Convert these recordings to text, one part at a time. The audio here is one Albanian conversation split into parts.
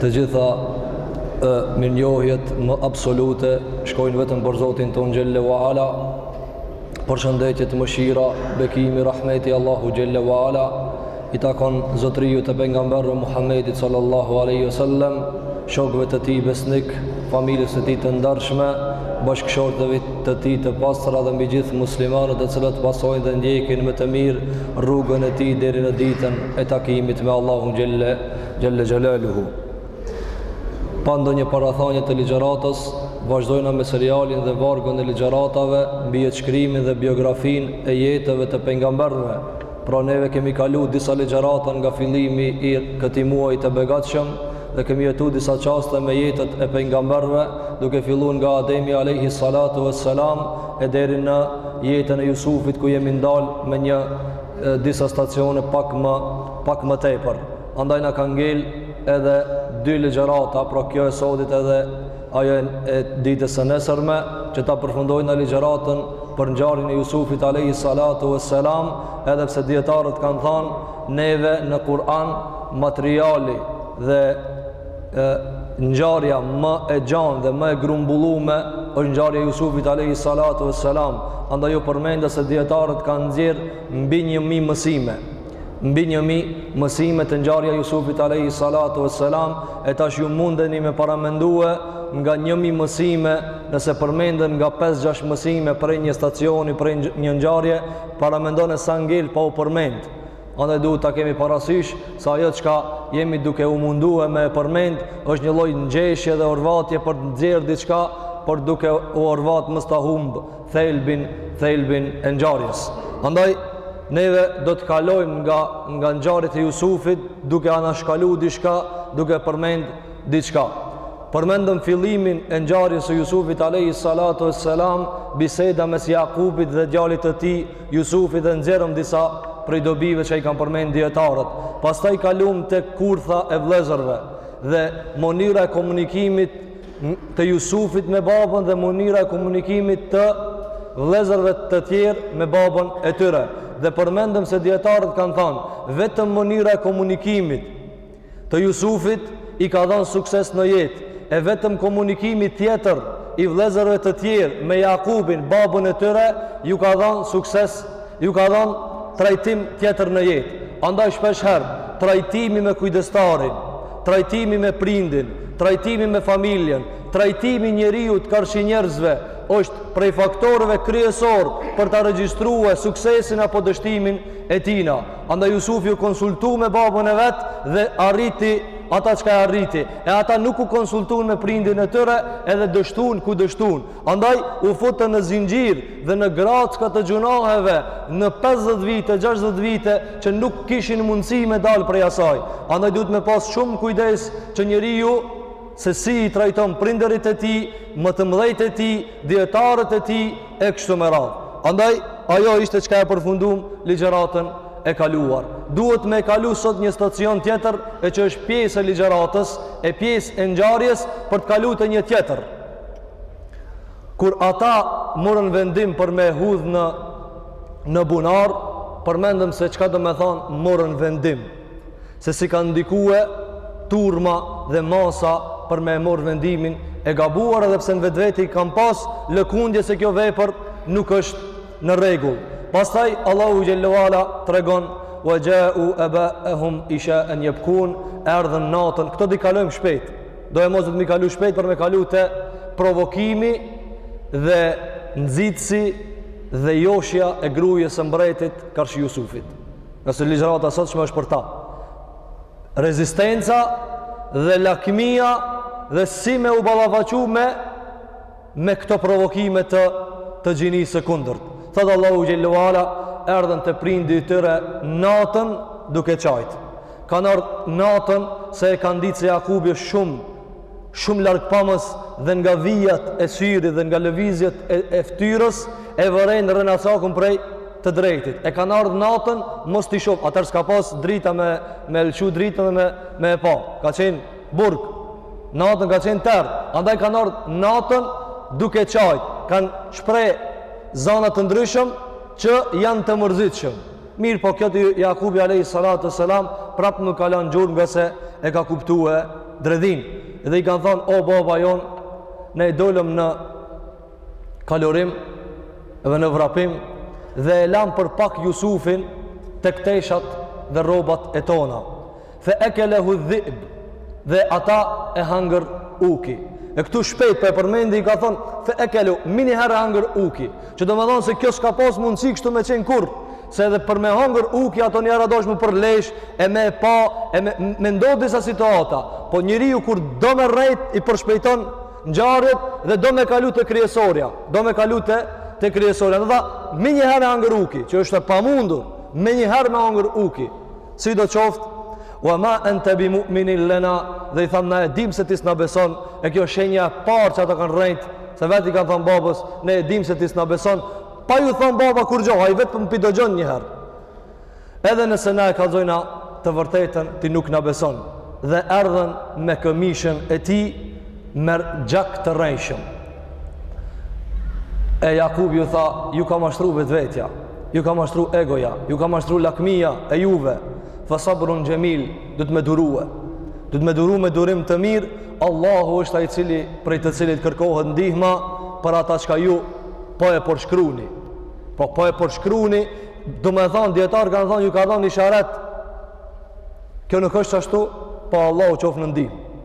Të gjitha mirënjohjet më absolute shkojnë vetëm për Zotin tonë Xhel-le ue Ala, përshëndetjet, mëshira, bekimi, rahmeti i Allahut Xhel-le ue Ala, i takon zotëriut të pejgamberëve Muhammedit sallallahu aleyhi wa sallam, shokëve të tij besnikë, familjes së tij të ndershme, bashkëshorteve të tij të pastra dhe mbi gjithë muslimanët të cilët pasojnë dhe ndjekin me të mirë rrugën e tij deri në ditën e takimit me Allahun Xhel-le Xhel-le Xhelaluhu. Pa ndonjë parathanie të ligjëratës, vazhdojna me serialin dhe vargun e ligjëratave mbi jetëshkrimin dhe biografinë e jetëve të pejgamberëve. Pra neve kemi kalu disa ligjërata nga fillimi i këtij muaji të begatshëm dhe kemi jetu disa çaste me jetët e pejgamberëve duke fillu nga Ademi alejhi Salatu e Selam e deri në jetën e Jusufit ku jemi ndal me një disa stacione pak më pak më tepër. Andaj na ka ngel edhe dy ligjërata, pra kjo e sotit edhe ajo e ditës së nesërme, që ta përfundojna ligjëratën për ngjarjen e Jusufit alayhi salatu wassalam, edhe pse dietarët kanë thanë neve në Kur'an materiali dhe ngjarja më e gjanë dhe më e grumbullume është ngjarja e Jusufit alayhi salatu vesselam andaj ju përmenda se dietarët kanë nxjerr mbi 1000 mësime mbi 1000 mësime te ngjarja e Jusufit alayhi salatu vesselam e tash ju mundeni me paramendue nga 1000 mësime nëse përmenden nga 5-6 mësime prej një stacioni prej një ngjarje paramendone sa ngel pa u përmend Andaj duhet ta kemi parasysh se ajo çka jemi duke u mundue me e përmend është një lloj ngjeshje dhe orvatje për të nxjerrë diçka, por duke u orvat mos ta humb thelbin, thelbin e ngjarjes. Andaj neve do të kalojmë nga nga ngjarjet e Jusufit duke anashkalu diçka, duke përmend diçka. Përmendëm fillimin e ngjarjes së Jusufit alejhi salatu vesselam, biseda mes Jakubit dhe djalit të tij, Jusufit dhe nxjerrëm disa prej dobive që i kanë përmend dietarët. Pastaj kalum tek kurtha e vëllezërve dhe mënyra e komunikimit të Jusufit me babën dhe mënyra e komunikimit të vëllezërve të tjerë me babën e tyre. Dhe përmendëm se dietarët kanë thanë vetëm mënyra e komunikimit Të Jusufit i ka dhanë sukses në jetë e vetëm komunikimi tjetër i vëllezërve të tjerë me Jakubin, babën e tyre, ju ka dhanë sukses, ju ka dhanë trajtim tjetër në jetë. Andaj shpesh herë trajtimi me kujdestarin, trajtimi me prindin, trajtimi me familjen, trajtimi i njeriut karshi njerëzve është prej faktorëve kryesorë për ta regjistruar suksesin apo dështimin e tina. Andaj Jusufi u konsultu me babën e vet dhe arriti ata çka e arriti. E ata nuk u konsultuan me prindin e tyre, edhe dështuan ku dështuan. Andaj u futën në zinxhir dhe në graçka të gjynaheve në 50 vite, 60 vite që nuk kishin mundësi me dalë prej asaj. Andaj duhet me pas shumë kujdes që njeriu se si i trajton prindërit e tij, më të mëdhejt e tij, dietarët e tij, e kështu me radhë. Andaj, ajo ishte çka e përfundum ligjëratën e kaluar. Duhet me kalu sot një stacion tjetër e që është pjesë e ligjëratës, e pjesë e ngjarjes për të kalu te një tjetër. Kur ata murën vendim për me e hudh në, në bunar, përmendëm se çka domethënë murën vendim. se si ka ndikue turma dhe masa për me e marrë vendimin e gabuar edhe pse në vetveti i kanë pas lëkundje se kjo vepër nuk është në rregull pastaj Allahu xhelle ue ala tregon ue xhau ebahum ishaen jebkun erdhën natën këto do i kalojmë shpejt do e mosdo do mi kalu shpejt për me kalu te provokimi dhe nxitësi dhe joshja e grues së mbretit karshi Jusufit Se ligjërata sotshme është për ta. Rezistenca dhe lakmia dhe si me u ballafaqu me me këto provokime të të gjinisë së kundërt. Thot Allahu xhelle ue ala erdhën te prindi i tyre natën duke qajt. Kan ardh natën se e kanë ditë se Jakubi është shumë shumë largpamës dhe nga vijat e syrit dhe nga lëvizjet e, e ftyrës e vëren rrenacakun prej të drejtit. E kanë ardhur natën, mos t'i shoh, atëherë s'ka pas drita me me lëshu dritën dhe me me e pa. Ka qenë burg. Natën ka qenë terr. Andaj kanë ardhur natën duke qajt, kanë shpreh zana të ndryshëm që janë të mërzitshëm. Mirëpo kjo te Jakubi alejhi salatu wassalam prap nuk ka lënë gjurmë ngase e ka kuptu dredhin. Dhe i kanë thënë o baba jonë, ne dolëm në kalorim dhe në vrapim dhe e lamë për pak Jusufin tek teshat dhe rrobat e tona. Fe ekelehu dhi'b dhe ata e hangër uki. E këtu shpejt po e përmendi i kanë thonë, fe ekelehu, menjiherë e hangër uki. Që domethonë se kjo s'ka pas mundësi kështu me qenë kurrë, se edhe për me hangër uki ato në radhë do ish me u përlesh, e me pa, e me, me ndodhë disa situata. Po njeriu kur do me rrejt, i përshpejton ngjarjet dhe do me kalu te kryesorja. Do me kalu te, te kryesorja. Dhe tha, menjiherë e hangër uki, që është e pamundur, menjëherë me hangër uki. Sido qoftë, wa ma ente bi mu'minin lena, dhe i thanë na e dimë se ti s'na beson, e kjo shenja e parë që ata kanë rrejtë, se vetë i kanë thamë babës, ne e dimë se ti s'na beson, pa ju thamë baba kurgjo, ai vetëm po i dëgjon njëherë. Edhe nëse na e kallzojna të vërtetën, ti nuk na beson, dhe erdhën me këmishën e tij, me gjak të rrejshëm. E Jakub ju tha, ju ka mashtru vetëvetja, ju ka mashtru egoja, ju ka mashtru lakmia e juve, fa sabrun xhemil, du të me durue, du të me duru me durim të mirë, Allahu është ai cili prej të cilit kërkohet ndihma për ata çka ju po e përshkruni. Po po e përshkruni, domethonë, dijetarët kanë thonë, ju ka dhonë isharet, kjo nuk është ashtu, po Allahu qoftë në ndihmë.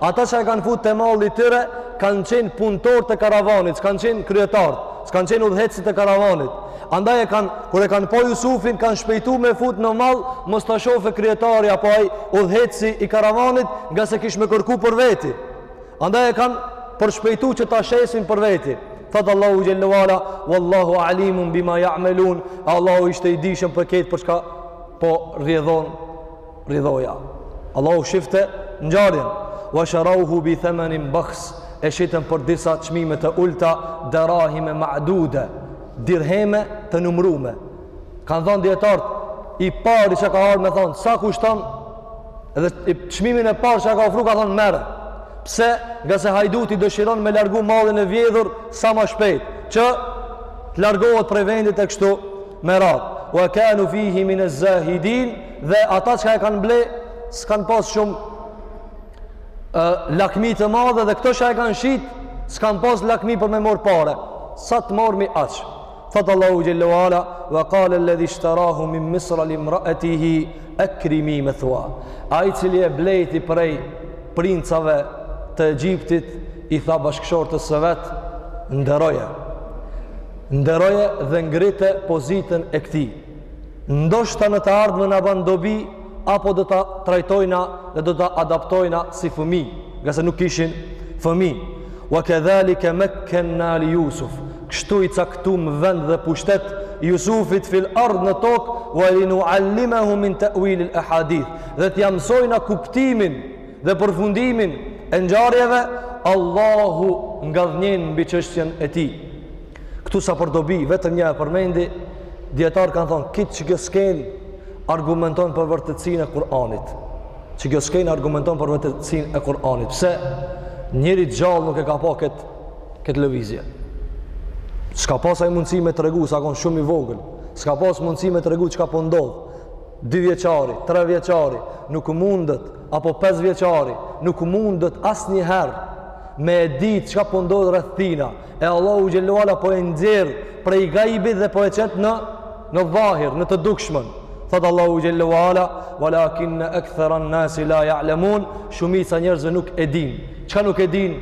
Ata që e kanë fut te malli i tyre, kanë qenë punëtorë të karavanit, s'kanë qenë kryetarët, s'kanë qenë udhëheqësit e karavanit. Andaj e kanë, kur e kanë pa Jusufin, kanë shpejtu me fut në mall, mos ta shohë kryetari apo ai udhëheqësi i karavanit, ngase kish me kërku për veti. Andaj e kanë përshpejtu që ta shesin për veti. Thotë Allahu xhelle ve ala, Wallahu alimun bima ja'melun, Allahu ishte i dijshëm për këtë për çka po rjedhon Rrjedhoja. Allahu e shifte ngjarjen. Wa sharauhu bi thamanin bakhs. E shitën për disa çmime të ulta, darahim ma'duda. Dirheme të numrume. Kan thënë dijetarët i pari që ka ardhur me thon sa kushton dhe çmimin e parë që ka ofru ka thënë merre. Pse? Ngase hajduti dëshiron me largu mallin e vjedhur sa më shpejt, që të largohet prej vendit e kështu me radhë wa kanu fihi min az-zahidin dhe ata që e kanë ble s'kan pas shumë ë lakmi të madhe dhe këto që e kanë shit s'kan pas lakmi për me mor pare sa të morëm i aq thotë Allahu xhelle ve ala wa qala alladhi ishtarahu min misr li imraatihi akrimi mathwa ai cili e blejti prej princave të Egjiptit i tha bashkëshortës së vet nderoje Nderoje dhe ngrije pozitën e këtij. Ndoshta në të ardhmen na ban dobi apo do ta trajtojna dhe do ta adaptojna si fëmijë, ngase nuk kishin fëmijë. Wa kadhalika makkanna li Yusuf. Kështu i caktum vend dhe pushtet Jusufit fil ard në tokë wa linuallimahu min ta'wil al ahadith. Dhe t'ia mësojna kuptimin dhe përfundimin e ngjarjeve Allahu ngadhnjen mbi çështjen e tij këtu sa për dobi vetëm një e përmendi dijetarët kanë thonë kit që kjo skenë argumenton për vërtetësinë e Kur'anit që kjo skenë argumenton për vërtetësinë e Kur'anit pse njeri i gjallë nuk e ka pa këtë këtë lëvizje s'ka pas ai mundësi me tregu se ka kon shumë i vogël s'ka pas mundësi me tregu çka po ndodh Dyvjeçari, trevjeçari, nuk mundet, apo pesëvjeçari, nuk mundet asnjëherë me e ditë çka po ndodh rreth tina. E Allahu xhelle ue ala po e nxjerr prej gajbit dhe po e qet në, në dhahir, në të dukshmen. Thotë Allahu xhelle ue ala, walakinne ektheran nasi la ja'lemun, shumica njerëzve nuk e dinë. Çka nuk e dinë?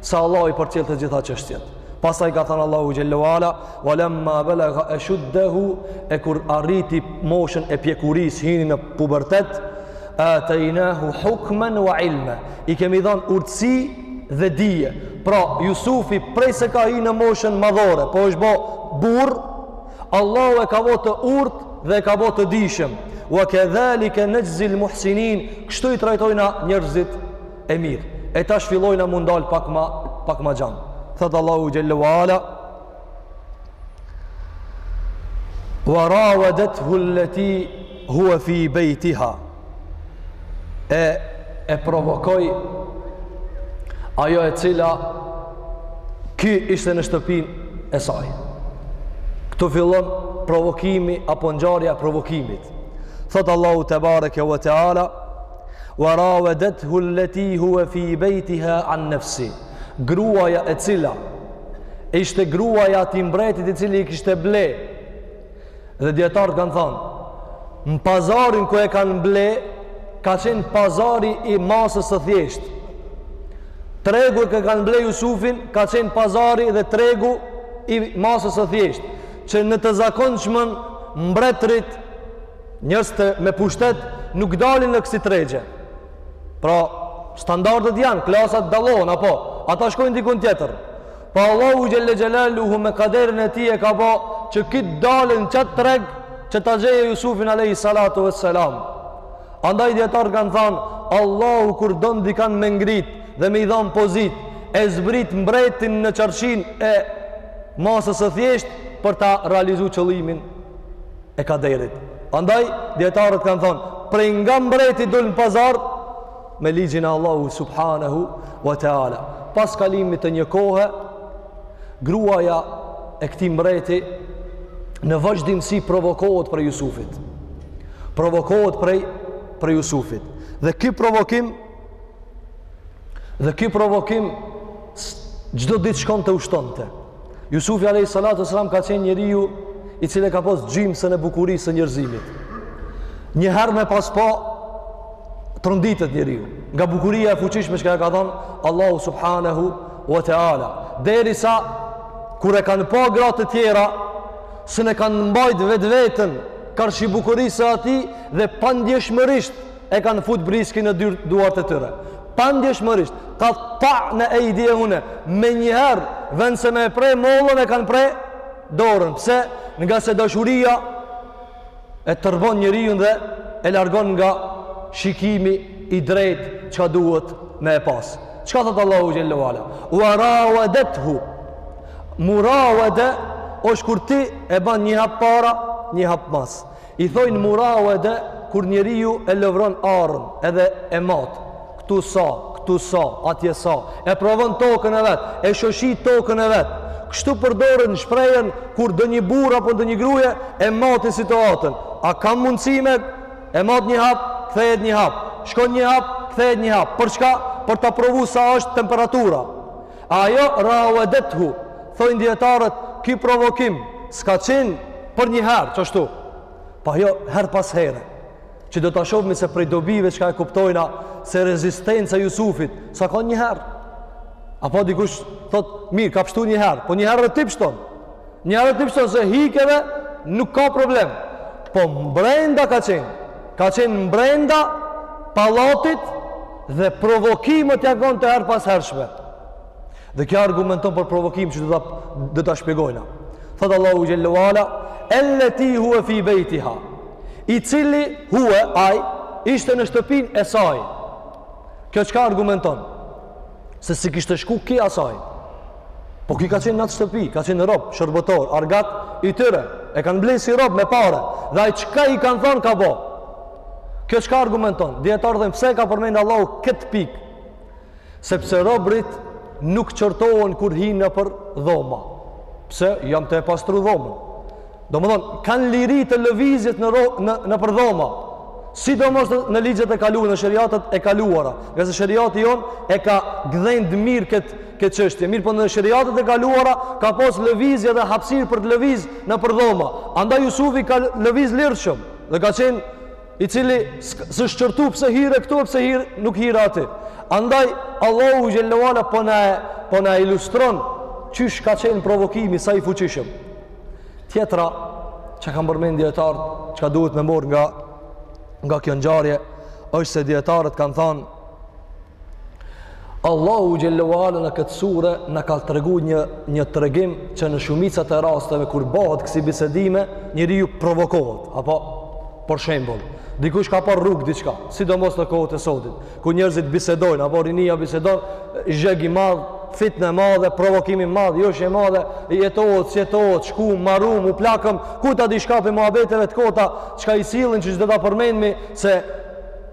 Se Allahu i përcjell të gjitha çështjet. Pastaj ka thanë Allahu xhelle ue ala, "Wa lamma balagha ashuddahu", e kur arriti moshën e pjekurisë, hini në pubertet, "atainahu hukman wa ilma". I kemi dhanë urtësi dhe dije. Pra, Jusufi prej se ka hi në moshën madhore, po është bo burrë, Allahu e ka bo të urtë dhe e ka bo të dijshëm. Wa kadhalika najzil muhsinin, kështu i trajtojna njerëzit E mirë. E tash fillojna me u ndal pak ma, pak ma gjanë. Thotë Allahu xhelle ue ala, Wa rawadethu lleti hua fi bejtiha, e, e provokoi ajo e cila ky ishte në shtëpinë e saj. Këtu fillon provokimi apo ngjarja e provokimit. Thotë Allahu tebareke ve teala Wa rawadathu allati huwa fi baytiha an nafsi. Gruaja e cila ishte gruaja e atij mbretit i cili i kishte ble. Dhe dijetarët kanë thonë, në pazarin ku e kanë ble, ka qenë pazari i masës së thjeshtë. Tregu ku e kanë ble Jusufin ka qenë pazari dhe tregu i masës së thjeshtë, që në të zakonshmen mbretërit Njerëzit me pushtet nuk dalin në kësi tregje. Pra, standardet janë, klasat dallohen, apo, ata shkojnë dikun tjetër. Po Allahu xhelle xhelaluhu me kaderin e tij e ka bo që ky të dalë n'qat treg që ta gjejë Jusufin alejhi salatu ue selam. Andaj dijetarët kanë thanë, Allahu kur don dikan me ngrit dhe me i dhanë pozitë, e zbrit mbretin në çarshinë e masës së thjeshtë për ta realizu qëllimin e kaderit. Andaj, dijetarët kanë thonë, prej nga mbreti dul në pazar, me ligjin e Allahu subhanahu wa ta'ala. Pas kalimit të një kohe, gruaja e këtij mbreti në vazhdimësi provokohet prej Jusufit. Provokohet prej, prej Jusufit. Dhe ky provokim Dhe ky provokim çdo ditë shkonte ushtonte. Jusufi alayhi salatu wasalam ka qenë njeriu i cili e ka pas gjymsën e bukurisë së njerëzimit. Një herë me pas pa tronditet njeriu nga bukuria e fuqishme që ka dhënë Allahu subhanahu wa taala. Derisa kur e kanë pa gratë të tjera s'e kanë mbajt vetveten karshi bukurisë së atij dhe pandjeshmërisht e kanë fut briskin në dyrë duart e tyre pandjeshmërisht katta'ne ejdijehunne menjëherë vend se me e pre mollën e kanë pre dorën pse ngase dashuria e tërbon njeriun dhe e largon nga shikimi i drejt çka duhet me e pas çka thotë Allahu Xhelle ue Ala ue rawedethu murawede është kur ti e ban një hap para një hap mas I thojnë murawede kur njeriu e lëvron arën edhe e mat. Këtu sa, këtu sa, atje sa. E provon tokën e vet, e shoshi tokën e vet. Kështu përdoren shprehjet kur ndonjë burrë apo ndonjë gruje e matin situatën. A kam mundësi me e mat një hap, kthehet një hap. Shkon një hap, kthehet një hap. Për çka? Për ta provu sa është temperatura. Ajo rawedethu, thojnë dijetarët, ki provokim, s'ka qenë për një herë, ça ashtu. Po ajo, herë pas here, që do ta shofmi se prej dobive çka e kuptojna, se rezistenca e Jusufit, s'ka kan një herë. Apo dikush, thot, mirë, ka pështu një herë, po një herë dhe ti pështon. Një herë dhe ti pështon, se hikeve, nuk ka problem. Po mbrenda ka qenë, ka qenë mbrenda pallatit, Dhe provokimet ja kon të herëpashershme. Dhe kjo argumenton për provokim që do ta shpjegojna. Thotë Allahu Xhelle ue Ala, elleti hue fi bejtiha. I cili hue ai, ishte në shtëpinë e saj. Kjo çka argumenton? Se s'i kishte shku ki asaj. Po ki ka qenë në atë shtëpi, ka qenë rob, shërbëtor, argat, i tyre. E kanë ble si rob me pare. Dhe ai çka i kanë thonë ka bo. Kjo çka argumenton? Dijetarët thonë pse e ka përmend Allahu këtë pikë? Sepse robrit nuk qortohen kur hinë nëpër dhoma. Pse jam tu e pastru dhomën? Domethonë, kanë liri të lëvizjes në, në, nëpër dhoma. Sidomos në ligjet e kaluar, në sheriatet e kaluara. Ngase sheriati jonë e ka gdhend mirë këtë këtë çështje. Mirëpo në sheriatet e kaluara ka pas lëvizje dhe hapsirë për të lëviz nëpër dhoma. Andaj Jusufi ka lëviz lirshëm. Dhe ka qenë i cili s'është qortu pse hire këtu e pse hire, nuk hire aty. Andaj, Allahu Xhelle ve Ala po na, po na e ilustron qysh ka qenë provokimi sa i fuqishëm. Tjetra, çka kanë përmend dijetarët, çka duhet me marrë nga, nga kjo ngjarje, është se dijetarët kanë thanë, Allahu Xhelle ve Ala në këtë sure na ka tregu një, një tregim që në shumicat e rasteve kur bëhet kësi bisedime, njeriu provokohet, apo për shembull, dikush ka parë në rrugë diçka, sidomos në kohët e sotit, ku njerëzit bisedojnë, apo rinia bisedojnë, zhegi i madh, fitne e madhe, provokimi i madh, joshje e madhe, jetohet, s'jetohet, shkum, marum, u plakëm, ku ta di çka prej muhabeteve të kota, çka i sjellin qysh do ta përmendmi, se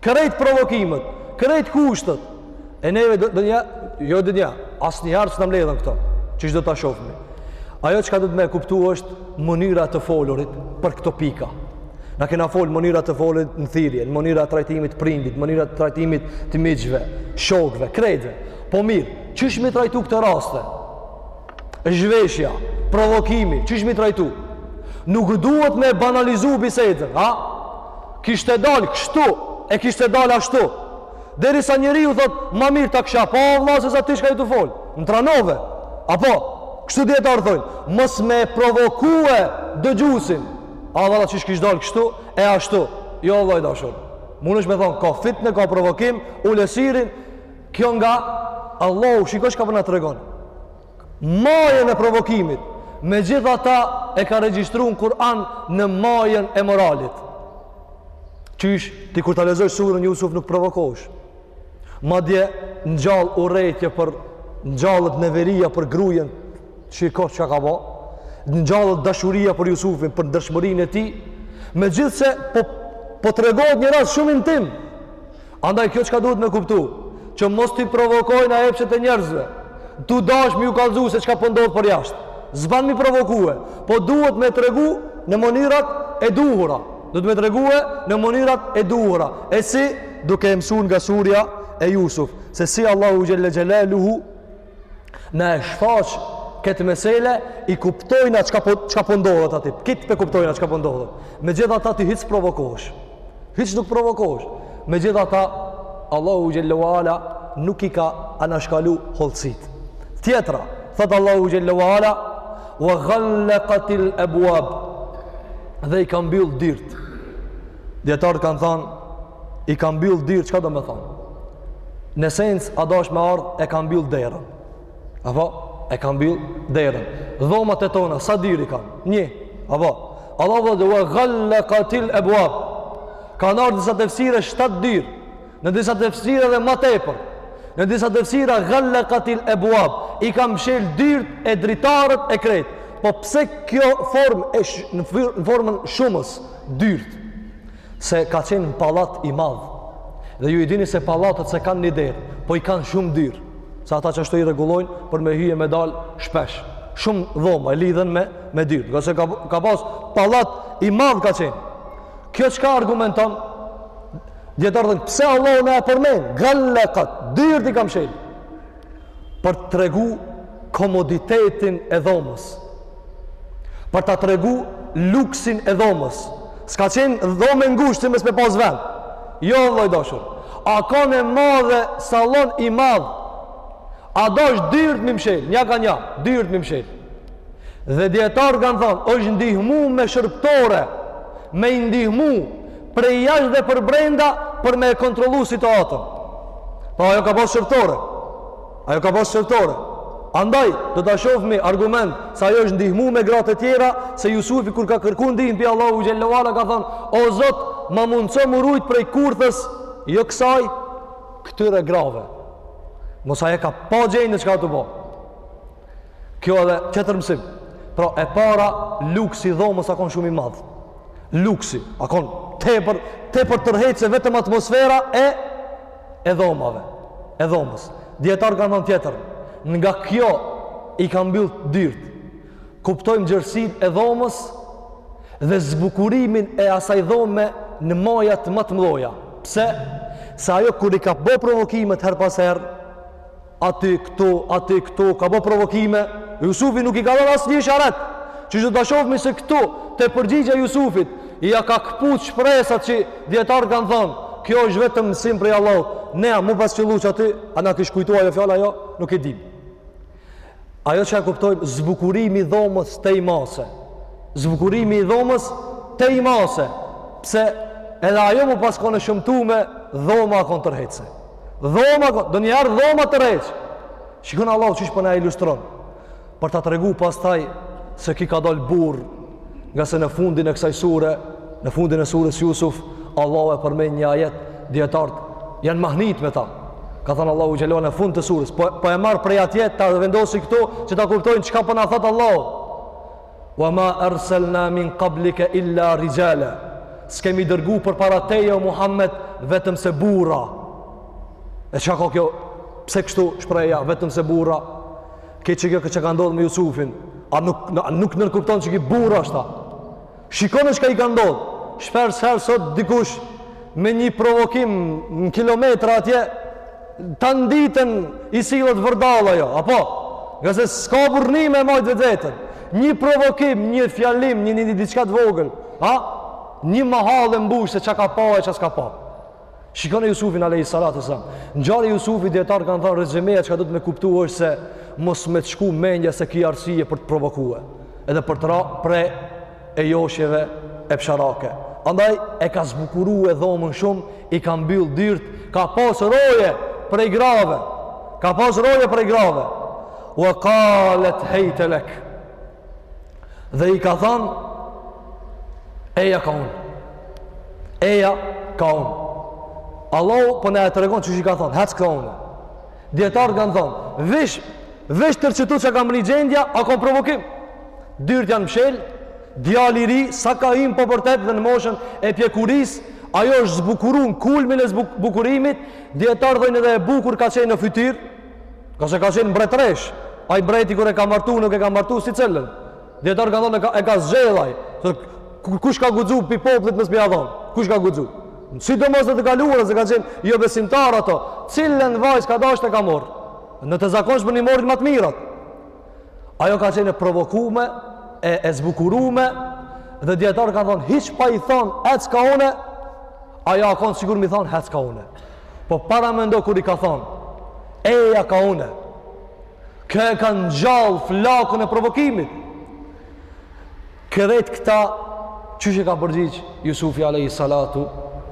Krejt provokimet, krejt kushtet. E neve do të ja, jo do të ja, asnjëherë s'na mblidhen këto. Qysh do ta shohim. Ajo çka duhet me kuptu është mënyra e të folurit për këto pika. Na kena fol mënyra të folurit në thirrje, mënyra e trajtimit të prindit, mënyra e trajtimit të miqve, shokëve, krejtëve. Po mirë, qysh me i trajtu këto raste? Zhveshja, provokimi, qysh me i trajtu? Nuk duhet me banalizu bisedën, ha? Kishte dalë kështu, e kishte dalë ashtu. Derisa njeriu thotë, ma mirë ta kisha pa o vlla, se sa ti çka je tu folë. Më tranove. Apo, kështu dijetarët thojnë, mos me provokue dëgjuesin. A vlla qysh kish dalë kështu, e ashtu. Jo, vëlla i dashur. Munesh me thonë, ka fitne, ka provokim, ule syrin, kjo nga Allahu shiko çka po na tregon. majën e provokimit megjithatë e ka regjistru në Kur'an në majën e moralit qysh ti kur ta lexon surën Jusuf nuk provokohesh madje ngjall urrejtje për ngjallet neveria për grujen shiko çka ka bo ngjallet dashuria për Jusufin për ndershmërinë e tij megjithëse po, po tregohet një rast shumë intim Andaj kjo çka duhet me kuptu, që mos t'i provokojna epshet e njerëzve, tu dasht me iu kallzu se çka po ndodh përjashtë. S'ban me i provokue, po duhet me tregu në mënyrat e duhura. Duhet me tregue në mënyrat e duhura. E si duke e msu nga surja e Jusuf, se si Allahu Xhelle Xhelaluhu, na e shfaq këtë mesele e kuptojna çka po, çka po ndodhet aty krejt po e kuptojna çka po ndodhet megjithatë ti hiç s'provokohesh hiç nuk provokohesh megjithatë Allahu Xhelle ve Ala nuk i ka anashkalu hollësitë tjetra thotë Allahu Xhelle ve Ala wa ghallakatil ebwab dhe i ka mbyll dyert dijetarët kanë thanë i ka mbyll dyrt, çka do me thonë? Në sens, a dosht me ardhë, e ka mbyll derën. Apo, e ka mbyll derën. Dhomat e tona, sa dyr i kanë? Një. Apo, Allah dhe ve gallekatil ebuab. Kanë ardhë disa tefsire, shtatë dyr. Në disa tefsire edhe ma tepër. Në disa tefsire, gallekatil ebuab. I ka mshel dyrt e dritaret e krejt. Po pse kjo formë është në formën shumës, dyrtë? Se ka qenë një pallat i madh. Dhe ju i dini se pallatet s'e kanë një derë, po i kanë shumë dyr. Se ata qashtu i rregullojnë për me hy e me dalë shpesh. Shumë dhoma e lidhen me, me dyr. Ngase ka, ka pas pallat i madh ka qenë. Kjo çka argumenton? Dijetarët thonë, pse Allahu na e përmend? Gallekat, dyrt i ka mshelë. për ta tregu komoditetin e dhomës, për ta tregu luksin e dhomës. S'ka qenë dhomë e ngushtë si mos me pas vend. Jo, vëlla i dashur. A kon e madhe, sallon i madh. A dosht dyrt m'i mshelë. Nja ka nja, dyrt m'i mshelë. Dhe dijetarët kanë thonë, është ndihmu me shërbëtore, me i ndihmu prej jashtë dhe përbrenda për me e kontrollu situatën. Pra, ajo ka pas shërbëtore. Ajo ka pas shërbëtore. Andaj, do ta shofmi argument se ajo është ndihmu me gratë e tjera, se Jusufi kur ka kërku ndihmë te Allahu xhele ve ala ka thonë, o Zot, ma mundëso m'u rujt prej kurthës, jo kësaj, këtyre grave. Mos ai e ka pa gjenë në çka të bo. Kjo edhe tjetër mësim. Pra e para luksi i dhomës a kon shumë i madh. Luksi, a kon tepër tepër tërheqëse vetëm atmosfera e e dhomave, e dhomës. Dijetarët kanë thënë tjetër, nga kjo i ka mbyll dyrt. Kuptojmë gjerësinë e dhomës dhe zbukurimin e asaj dhome në majat ma të mëdhaja. Pse? Se ajo kur i ka bo provokimet herë pas herë, Aty, këtu, aty, këtu, ka bo provokime. Jusufi nuk i ka dhënë asnjë isharet. Siç do ta shofmi se këtu, te përgjigja e Jusufit, ia ka këput shpresat që dijetarët kanë thonë, kjo është vetëm mësim prej Allahut. Ne, m'u pas qëllu qaty, a na kish kujtu ajo fjalë a jo, nuk i dim. Ajo çka e kuptojmë, zbukurimi i dhomës tej mase. Zbukurimi i dhomës tej mase. Pse edhe ajo m'u pas kon e shëmtume, dhoma a kon tërheqëse. Dhoma, ndonjëherë dhoma tërheq. Shiko Allahu qysh po na e ilustron. Për ta tregu pastaj se ky ka dal burrë ngase në fundin e kësaj sure, në fundin e surës Jusuf, Allahu e përmend një ajet, dijetarët janë mahnit me ta. Ka thënë Allahu xhele ve ala në fund të surës, po, po e marr prej atje ta vendosi këtu që ta kuptojmë çka po na thotë Allahu. wa ma arsalna min qablika illa rijala s'kemi dërgu përpara teje o Muhammed vetëm se burra e çka ka kjo pse kështu shprehja vetëm se burra keqe kjo çka ka ndodhë me Jusufin a nuk, a nuk nënkupton që ki burra ashtu shikone çka i ka ndodhë shpeshherë sot dikush me një provokim në kilometra atje tanë ditën i sillet vërdallë jo, apo? Ngase s'ka burrni me e majtë vetveten. Një provokim, një fjalim, një një një diçka të vogël, a? Një mahallë e mbush se çka ka pa e çka s'ka pa. Shikone Jusufin alejhi salatu wesselam. Në ngjarje Jusufit dijetarët kanë thënë rezymeja çka duhet me kuptu është se mos me të shku mendja se ki arsye për t'u provokue edhe për të ra pre e joshjeve epsharake. Andaj e ka zbukurue dhomën shumë, i ka mbyllë dyrtë, ka pas roje prej grave. Ka pas roje prej grave. Wa qalet hejte lek. Dhe i ka thënë eja ka unë. Eja ka unë. Allahu po na e tregon qysh i ka thënë, hec ka unë. Dijetarët kanë thonë, vish, vështrojeni këtu çka mrri gjendja, a ka provokim? Dyrtë janë mshel, djalë i ri, sa ka hi n'pubertet dhe në moshën e pjekurisë, ajo është zbukuru n'kulmin e zbukurimit, dijetarët thojnë edhe e bukur ka qenë në fytyrë, ngase ka qenë mbretreshë, ai mbreti kur e ka martu, nuk e ka martu secilën. Dijetarët kanë thonë, e ka, e ka zgjedh ai, kush ka guxu pi popullit mos me ia dhonë, kush ka guxu? Sidomos në të kaluarën se kanë qenë jobesimtarë ato. Cilën vajzë ka dashtë e ka marrë? Në të zakonshmën i morrin më të mirat. Ajo ka qenë e provokume, e e zbukurume dhe dijetarët kanë thonë hiç pa i thon ec ka unë. Ajo kanë sikur me i thon ec ka unë. Po paramendo kur i ka thon eja ka unë. Kjo e ka ngjallë flakën e provokimit. Krejt këta qysh u ka përgjigj Jusufi alayhi salatu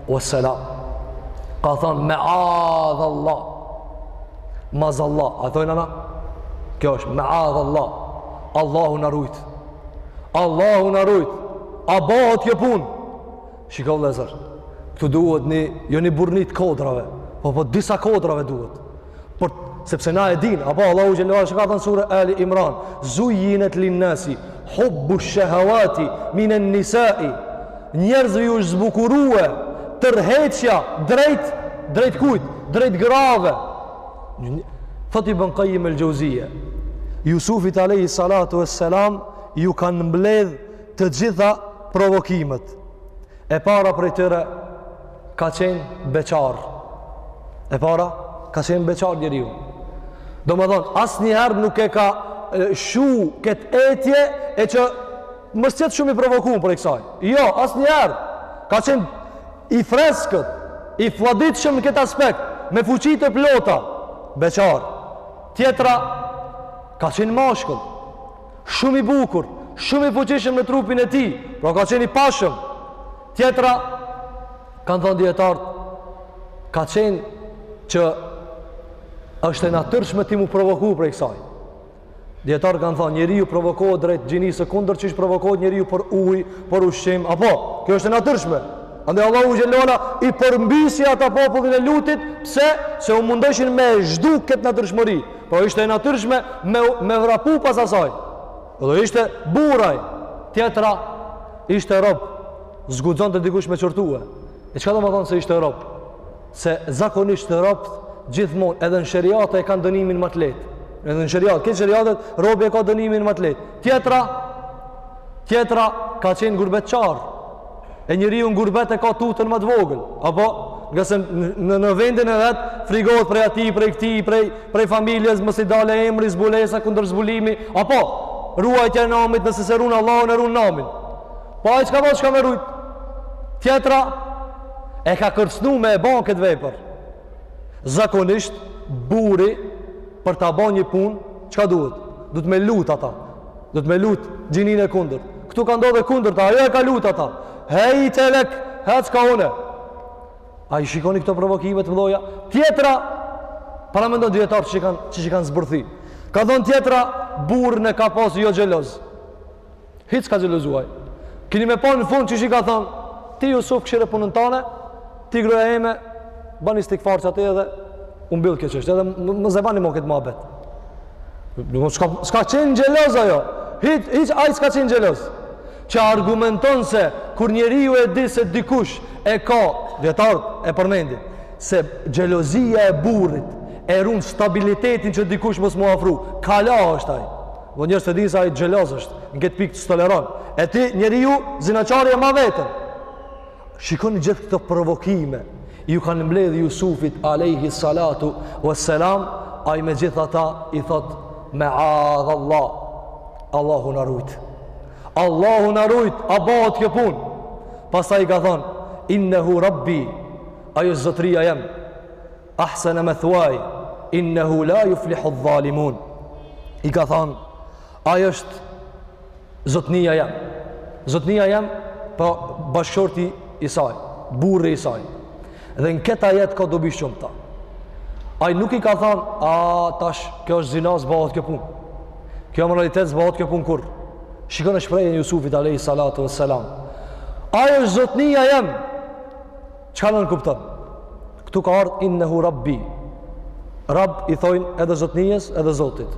wassalam. Ka thon meadh Allah. Maz Allah, a thojna na? Kjo është meadh Allah. Allahu na rujt. Allahu na rujt. A bëhet kjo punë? Shikoni vëllezër, këtu duhet një, jo një burrni sa kodra, o po di sa kodra duhet. Por, sepse na e dimë, apo Allahu Xhelle ve Ala çka thënë n'sure Ali Imran, zujjine linnasi, hubbu shëhavati, minen nisai, njerëzve ju është zbukurue, tërheqja drejt, drejt kujt, drejt grave. Thot Ibn Kajim el Xheuzije, Jusufit alejhi salatu wesselam, ju kanë mbledh të gjitha provokimet. E para prej tyre ka qenë beqar. E para ka qenë beqar njeriu. Domethënë, asnjëherë nuk e ka e, shu këtë etje e që më s'është shumë i provokum prej kësaj. Jo, asnjëherë ka qenë i freskët, i flladitshëm në këtë aspekt, me fuqi të plota, beqar. Tjetra ka qenë mashkull. Shumë i bukur, shumë i fuqishëm në trupin e tij, pra ka qenë i pashëm. Tjetra kanë thënë dijetarët ka qenë që është e natyrshme ti mu provoku prej kësaj. Dijetarët kanë thonë, njeriu provokohet drejt gjinisë së kundërt qysh provokohet njeriu për ujë, për ushqim, apo, kjo është e natyrshme. Andaj Allahu xheleshanuhu i përmbisi ata popullin e Lutit, pse? Se u mundëshin me zhduk këtë natyrshmëri, Pra ishte e natyrshme me me vrapu pas asaj. Edhe ishte burrë ai. Tjetra ishte rob. S'guxonte dikush me qortue. E çka domethonë se ishte rob? Se zakonisht robt gjithmonë edhe në sheriat e kanë dënimin më të lehtë. Edhe në sheriat, ke sheriatet robi e ka dënimin më të lehtë. Tjetra Tjetra ka qenë gurbetqar. E njeriu në gurbet e ka tutën më të vogël, apo ngase në, në vendin e vet frigohet prej atij, prej këtij, prej prej familjes, mos i dalë emri zbulesa kundër zbulimi, apo ruajtja e namit nëse s'e run Allahun e run namin. Po ai çka bën, çka me rujt? Tjetra e ka kërcnu me e ba këtë vepër. Zakonisht burri për ta ba një punë, çka duhet? Duhet me lut ata. Duhet me lut gjininë e kundërt. Këtu ka ndodh e kundërta ajo e ka lut ata. Hejte lek, hec kah unë. A i shikoni këto provokime të mdoja? Tjetra, para mendoni dijetarët që kanë që kanë zbërthy. Kanë thonë tjetra, burrën e ka pas jo xheloz. Hiç s'ka xhelozu ai. Kini me pa në fund qysh i ka thonë, ti Jusuf kqyre punën tane, ti gruja eme, bani istigfar qaty edhe u mbyll kjo çështje, edhe mos e bani mo këtë muhabet. Do të thotë s'ka qenë xheloz ajo. Hiç hiç ai s'ka qenë xheloz. Që argumenton se kur njeriu e di se dikush e ka dijetarët e përmendin se xhelozia e burrit e run stabilitetin që dikush mos mu afru. Kala është ai. Do njerëz e dinë se ai xheloz është, në këtë pikë s'toleron. E aty njeriu zinaqari e ma veten. Shikoni gjithë këto provokime, iu kanë mbledh Jusufit, alejhi salatu ve selam, ai me gjithë ata i thotë meadhallah, Allahu na rujtë. Allahu na rujtë, a bëhet kjo punë. Pastaj i ka thonë, innehu rabbi, ai o zotëria jem, ahsene methvaj, innehu la juflihu dhalimun. I ka thonë, Ai është zotnia jem. Zotnia jem, pra bashkëshorti i saj, burri i saj. Dhe në kët ajet ka dobi shumta. Ai nuk i ka thanë, a tash kjo është zina, s'bahet kjo punë. Kjo amoralitet, s'bahet kjo punë kurr. Shikone shprehjen e Jusufit alejhi salatu ve selam. Ai është zotnia jem. Çka nënkupton? Këtu ka ardhë innehu rabbi. Rab i thojnë edhe zotnijës edhe zotit.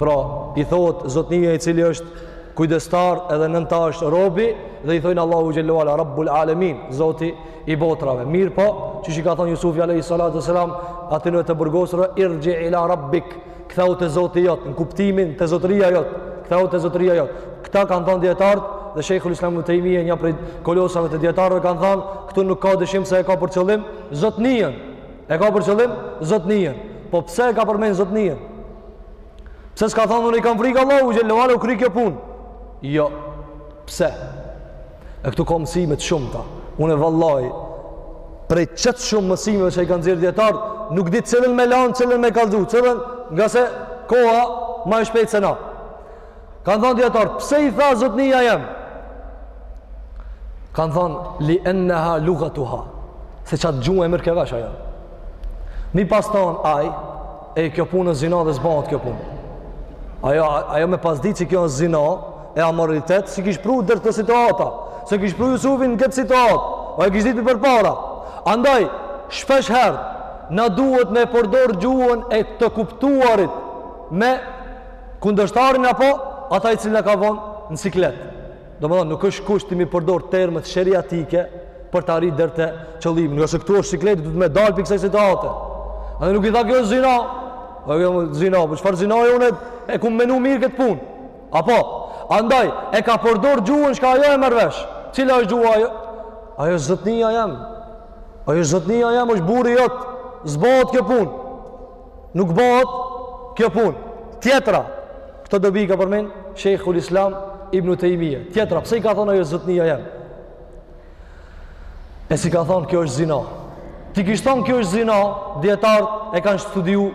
Pra, i thohet zotnija i cili është kujdestar edhe nën ta është robi dhe i thojnë Allahu xhel-le ve ala, Rabbul Alemin, zoti i botrave. Mirëpo, qe ç'i ka thanë Jusufi alejhi salatu ve selam atyneve të burgosurve, irxhi ila rabbik, kthehu te Zoti jot, në kuptimin te zotëria jot, kthehu te zotëria jot. Këta kanë thënë dijetarët dhe Shejhul Islam Ibn Tejmije një prej kolosave të dijetarëve kanë thënë, këtu nuk ka dyshim se e ka për qëllim zotniën. E ka për qëllim zotniën. Po pse e ka përmend zotniën? Pse s'ka thënë unë i kam frikë Allahut xhel-le ve ala, u kry kjo punë? Jo. Pse? E këtu ka mësime të shumta. Unë vallahi prej çet shumë mësimeve që i kanë nxjerrë dijetarët, nuk di cilën me lan, cilën me kallzu, cilën ngase koha ma e shpejtë se na. Kanë thënë dijetarët, pse i tha zotnia jem? Kanë thënë li enneha lughatuha. Se çat gjuhë e mirrke vesh ajo. Me i pas thonë ai, kjo punë zina dhe s'bahet kjo punë. Ajo ajo me pas ditë se kjo është zina, e amoralitet, s'e kish pru deri te situata, s'e kish pru Jusufin në këtë situatë, ajo e kish ditë përpara. Andaj, shpesh herë, na duhet me përdor gjuhën e të kuptuarit me kundërshtarin apo ata i cili na ka vënë në siklet. Domethonë, nuk është kusht ti me i përdor termet sheriatike për të arritë deri te qëllimi. Ngase këtu është siklet, duhet me dalë prej kësaj situate. Dhe nuk i tha kjo zina, o kjo zina, po çfarë zina, e unë e kom menu mirë këtë punë. Apo, andaj, e ka përdor gjuhën çka ajo e merr vesh. Cila është gjuha ajo? Ai është zotnija jem. Ai është zotnija jem, është burri jot. S'bohet kjo punë. Nuk bohet kjo punë. Tjetra, këto dobi i ka përmend Shejhul Islam Ibnu Tejmije. Tjetra, pse i ka thonë ai është zotnija jem? E s'i ka thonë kjo është zina. T'i kish thonë kjo është zina, dijetarët e kanë studiu,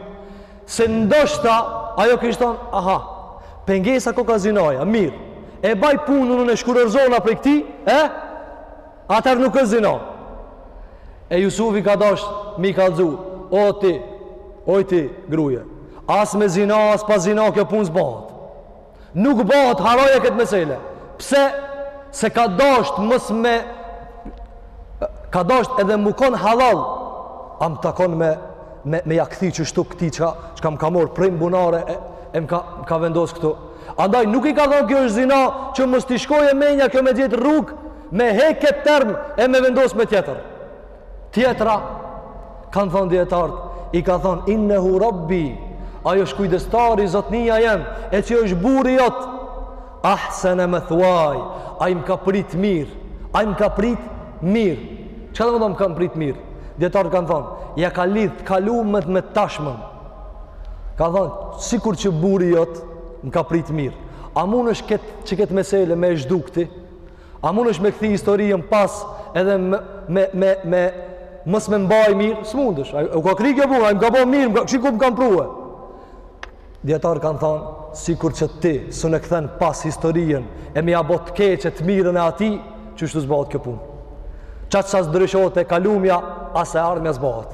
Se ndoshta ajo kish thonë, aha, pengesa koka zinaja, mirë. E baj punën unë e shkurorëzohna prej këtij, e? Atëherë nuk është zina. E Jusufi ka dash me i kallzu, oj ti, oj ti gruje. As me zina, as pa zina kjo punë s'bëhet. Nuk bëhet, harroje këtë mesele. Pse? Se ka dasht mos me ka dasht edhe me konë hallall a më takon me me, me ja kthi qështu këtij që, çka m'ka marrë prej në bunar e, e më ka, ka vendosë këtu. Andaj nuk i ka thonë kjo është zina që mos t'i shkojë menja kjo me gjet rrugë me hek kët term e me vendosë me tjetër. Tjetra, kanë thonë dijetarët, i ka thonë, innehu rabbi, ai është kujdestari, zotnija jem, e që është burri jot, ahsene methuaj, ai më ka prit mirë, ai më ka prit mirë, çka domethënë më ka prit mirë, dijetarët kanë thonë, ja ka lidhë të kalumen me tashmën, ka thonë, sikur që burri jot, më ka prit mirë, a mundesh këtë, qikëtë mesele me e zhduk ti, A mundesh me kthi historinë pas edhe me me me, me mos më mbaj mirë, s'mundesh. U ka kri kjo punë, ai më ka bo mirë, qi kur më kanë pru. Dijetarët kanë thënë, sikur që ti s'un e kthen pas historinë e me ia bo të keqe të mirën e atij, qështu s'bohet kjo punë. Qaq sa ndryshohet e kalumja, as e ardhmja s'bohet.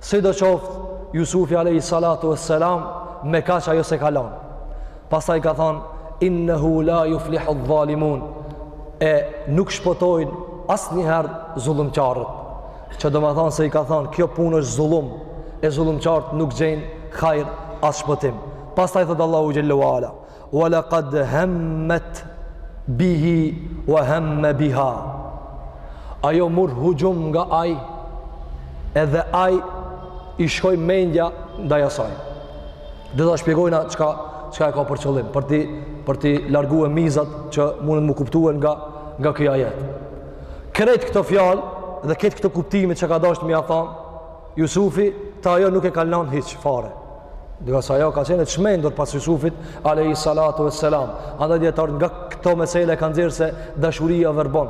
Sido qoftë, Jusufi alejhi salatu ue selam me kaq ajo s'e ka lon. Pastaj ka thonë, innehu la juflihu dhalimun, e nuk shpëtojnë asnjëherë zullumqarët. Që do me thonë se i ka thonë, kjo punë është zullum, e zullumqarët nuk gjejnë hajr as shpëtim. Pastaj thotë Allahu xhelle ue ala, Wa laqad hammat bihi wa hamma biha. Ajo murr huxhum nga ai edhe ai i shkoi mendja ndaj asaj. Do ta shpjegojna çka çka e ka për qëllim, për t'i për t'i larguar mizat që munden të kuptohen nga nga ky ajet. Krejt këto fjalë dhe këtë këto kuptime që ka dasht me ia thon Jusufi, ta ajo nuk e ka lon hiç fare. Dhe sa ajo ka qenë e çmendur pas Jusufit alejhi salatu vesselam. Andaj dijetarët nga këto mesele kanë nxjerrë se dashuria verbon.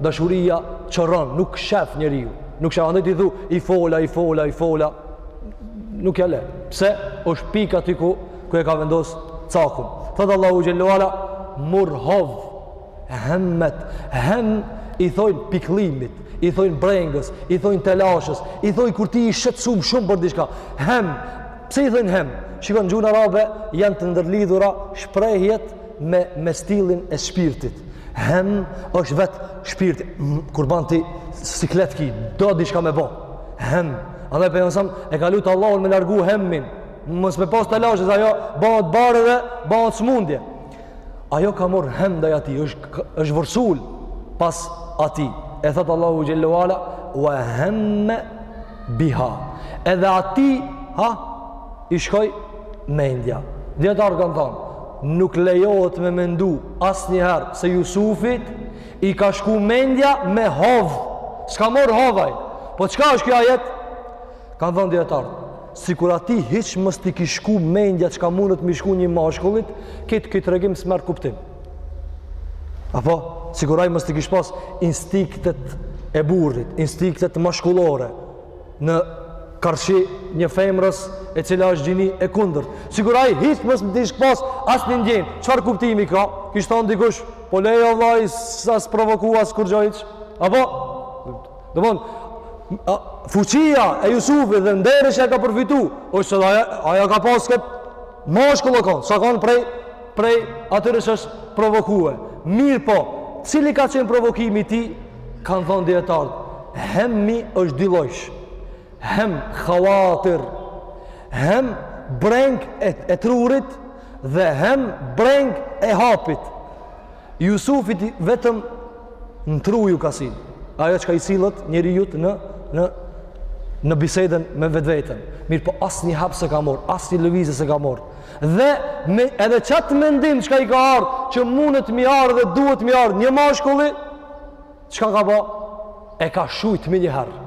Dashuria qorron, nuk shef njeriu. Nuk shef andaj ti thu i fola, i fola, i fola. Nuk ja le. Pse? Është pika aty ku ku e ka vendos cakun. Thot Allahu xhelle ue ala murr hov hemmet, hem i thojnë pikllimit, i thojnë brengës, i thojnë telashës, i thojnë kur ti i shqetsum shumë për diçka, hem, pse i thojnë hem, shikon në gjuhën arabe, janë të ndërlidhura shprehjet me, me stilin e shpirtit, hem është vetë shpirti, kur ban ti siklet ki, do diçka me bo, hem, andaj Pejgamberi alejhi selam, e ka lutë Allahun me largu hemmin, mos me pas telashe, se ajo bëhet barrë dhe bëhet smundje, ajo ka marr hem ndaj atij është është vërsul pas atij e thot Allahu xhelle ve ala ve hemme biha edhe atij ha i shkoi mendja dijetarët kanë thon nuk lejohet me mendu asnjëherë se Jusufit i ka shku mendja me hov s'ka marr hov ai po çka është ky ajet Kanë thënë dijetarët, sikur atij hiç mos t'i kish shku mendja çka mundet m'i shku një mashkullit, ket ky tregim s'merr kuptim. Apo, sikur ai mos t'i kish pas instinktet e burrit, instinktet mashkullore, në karshi një femrës e cila është gjini e kundërt. Sikur ai hiç mos t'kish pas asnjë ndjenjë, çfarë kuptimi ka? Kish thonë dikush, po le o vlla, s'asht provoku as kurgjo hiç. Apo, Domethonë fuqia e Jusufit dhe nderi që e ka përfitu, është se ai, ai ka pas këtë mashkull u konë, s'a konë prej, prej atyre që s'është provokue. Mirëpo, cili ka qenë provokimi i tij, kanë thonë dijetarët, hemmi është dy llojsh, hem khawatir, hem brengë e, e trurit, dhe hem brengë e hapit. Jusufit vetëm në tru ju ka sill. Ajo çka i sillet njeriu në në në bisedën me vetveten. Mirëpo asnjë hap s'e ka marr, asnjë lëvizje s'e ka marr. Dhe me, edhe çat mendim çka i ka ardh, që mundet m'i ardh dhe duhet m'i ardh një mashkulli, çka ka bë? E ka shujt menjëherë.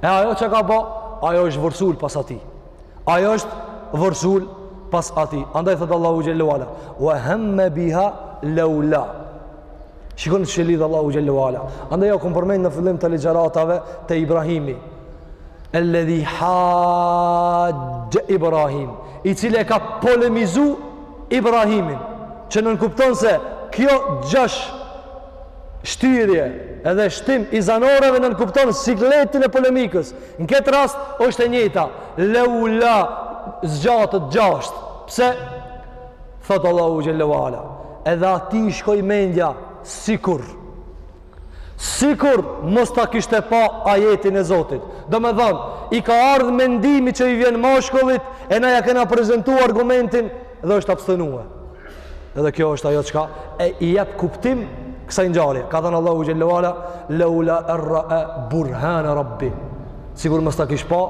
E ajo çka ka bë? Ajo është vërsul pas atij. Ajo është vërsul pas atij. Andaj thotë Allahu xhelle ve ala, ve hemme biha leula. Shikoni si e lidh Allahu xhelle ve ala. Andaj ja kem përmend në fillim të ligjëratave te Ibrahimi. Elledhi haxhxhe Ibrahim, i cili e ka polemizu Ibrahimin, që nënkupton se kjo gjashtë shtyrje edhe shtim i zanoreve nënkupton sikletin e polemikës, Në këtë rast është e njëjta, leula zgjatet gjashtë. Pse? Thot Allahu xhelle ve ala, edhe atij i shkoi mendja sikur. Sikur mos ta kishte pa ajetin e Zotit. Domethënë, i ka ardhë mendimi që i vjen mashkullit e ne ja kena prezentu argumentin dhe është abstenue. Edhe kjo është ajo çka i jep kuptim kësaj ngjarje. Ka thënë Allahu xhelle ve ala leula erra burhane rabbih. Sikur mos ta kish pa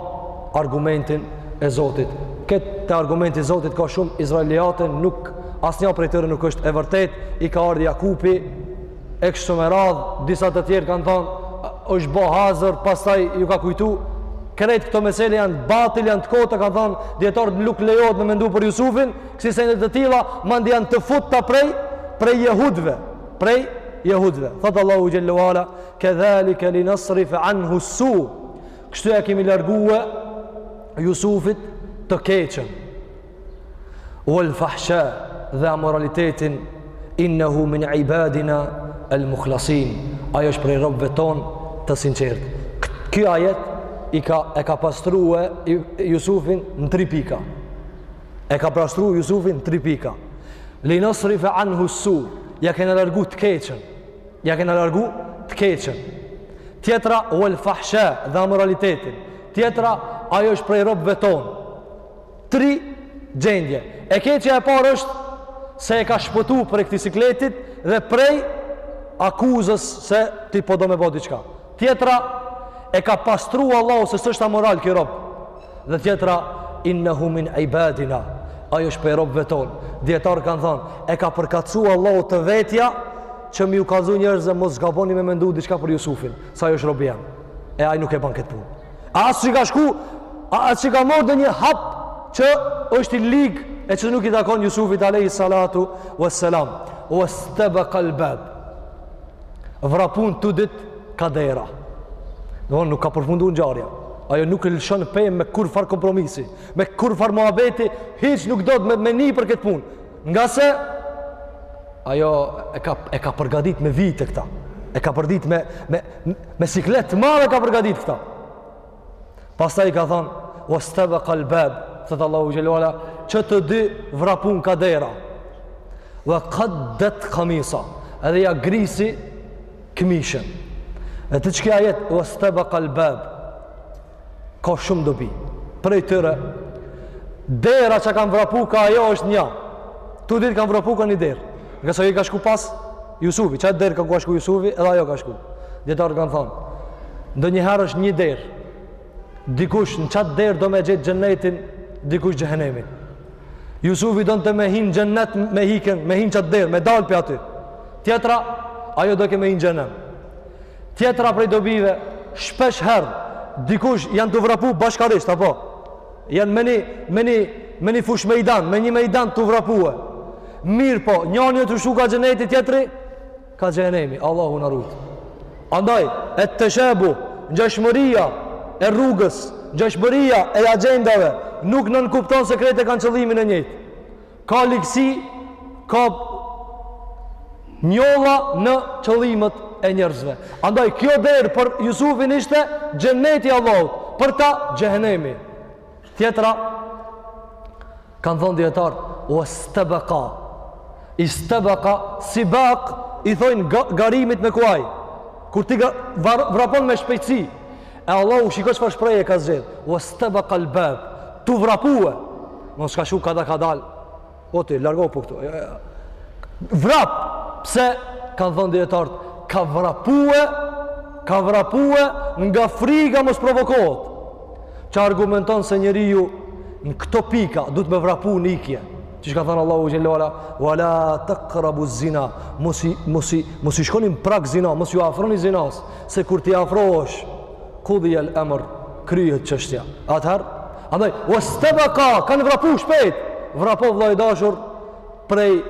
argumentin e Zotit. Këtu te argumenti i Zotit ka shumë israilijate, nuk asnjë prej tyre nuk është e vërtetë, i ka ardhur Jakupi e kështu me radhë, disa të tjerë kanë thënë është bo hazër, pastaj ju ka kujtu krejt këto mesele janë batil, janë të kota, kanë thënë dijetarët nuk lejohet me mendu për Jusufin, Kësi sende të tilla, mandej janë të futta prej, prej jehudve, prej jehudve. Thotë Allahu xhel-le ue ala, kedhalike li nasrife anhu su, kështu ja kemi largue Jusufit të keqen, uel fahsha dhe amoralitetin, innehu min ibadina el mukhlasin, ai është prej robëve tonë të sinqertë. Ky ajet i ka, e ka pastrue Jusufin në tri pika. E ka pastru Jusufin tri pika. Li nasrife anhu su, ja kena largu të keqen. Ja kena largu të keqen. Tjetra, uel fahsha dhe amoralitetin. Tjetra, ai është prej robëve tonë. Tri gjendje. E keqja e parë është se e ka shpëtu prej këtij sikletit dhe prej akuzës se ti po do me bo diçka. Tjetra, e ka pastru Allahu se s'është amoral ky rob. Dhe tjetra, innehu min ibadina, ai është prej robëve tonë. Dijetarët kanë thonë, e ka përkatësu Allahu te vetja, që me ju kallzu njerëzve, mos gaboni me mendu diçka për Jusufin, se ai është rob i jem, e ai nuk e ban këtë punë. As që ka shku, as që ka marrë ndonjë hap, që është i lig, e që nuk i takon Jusufit alejhi salatu ue selam. Uestebekal bab, vrapun të dytë ka dera domethënë nuk ka përfundu ngjarja ajo nuk e lëshon pe me kurrfarë kompromisi me kurrfarë muhabeti hiç nuk do me, me ni për këtë punë ngase ajo e ka, e ka përgadit me vite këta e ka përgadit me, me, me siklet të madh e ka përgadit këta Pastaj ka thënë, "Uestebekal bab" thotë Allahu xhel-le ue ala që të dy vrapun ka dera. Ue kaddet kamisa, edhe ja grisi këmishën. E te qiky ajet, "Uestebekal bab" ka shumë dobi. Prej tyre dera që kanë vrapu ka ajo është një. Të dytë kanë vrapu ka një derë. Ngase ajo i ka shku pas Jusufi, qat derë ka ku ka shku Jusufi, edhe ajo ka shku. Dijetarët kanë thonë, ndonjëherë është një derë, dikush në qatë derë do me gjetë xhenetin, dikush xhehenemin. Jusufi donte me hi n'xhenet, me hikë, me hi n'qatë derë, me dalë prej aty. Tjetra, ajo dojke me hi n'xhehenem. Tjetra prej dobive, shpesh herë, dikush janë tu vrapu bashkarisht, apo? Janë me një, me një, me një fushë mejdan, me një mejdan tu vrapue. Mirëpo, njani o tu shku ka xheneti, tjetri ka xhehenemi, Allahu na rujtë. Andaj, et-teshabuh, ngjashmëria e rrugës, ngjashmëria e agjendave, nuk nënkupton se krejt e kanë qëllimin e njëjtë. Ka ligësi, ka njolla në qëllimet e njerëzve. Andaj kjo derë për Jusufin ishte xheneti i Allahut, për ta xhehenemi. Tjetra kanë thënë dijetar wastabaqa. Istabaqa sibaq i thonë garimit me kuaj. Kur ti vrapon me shpejtësi, E Allahu shiko çfarë shprehje ka zgjedhë. Wastabaqa al-bab. Tu vrapue. Mos ka shku kadal ka dal. O ti largohu prej këtu. Vrap. Pse kanë thënë dijetar ka vrapue ka vrapue nga friga mos provokohet. Çfarë argumenton se njeriu në këto pika duhet me vrapu në ikje? Çka ka thënë Allahu Xhelle ue Ala, wa la takrabu zina, mos i, mos i, mos i shkonim prak zina, mos iu afroni zinas, se kur t'i afrohesh, kudhi el emër, kryhet çështja. Atëher, andaj, wastabaka, kanë vrapu shpejt, vrapo vlla i dashur, prej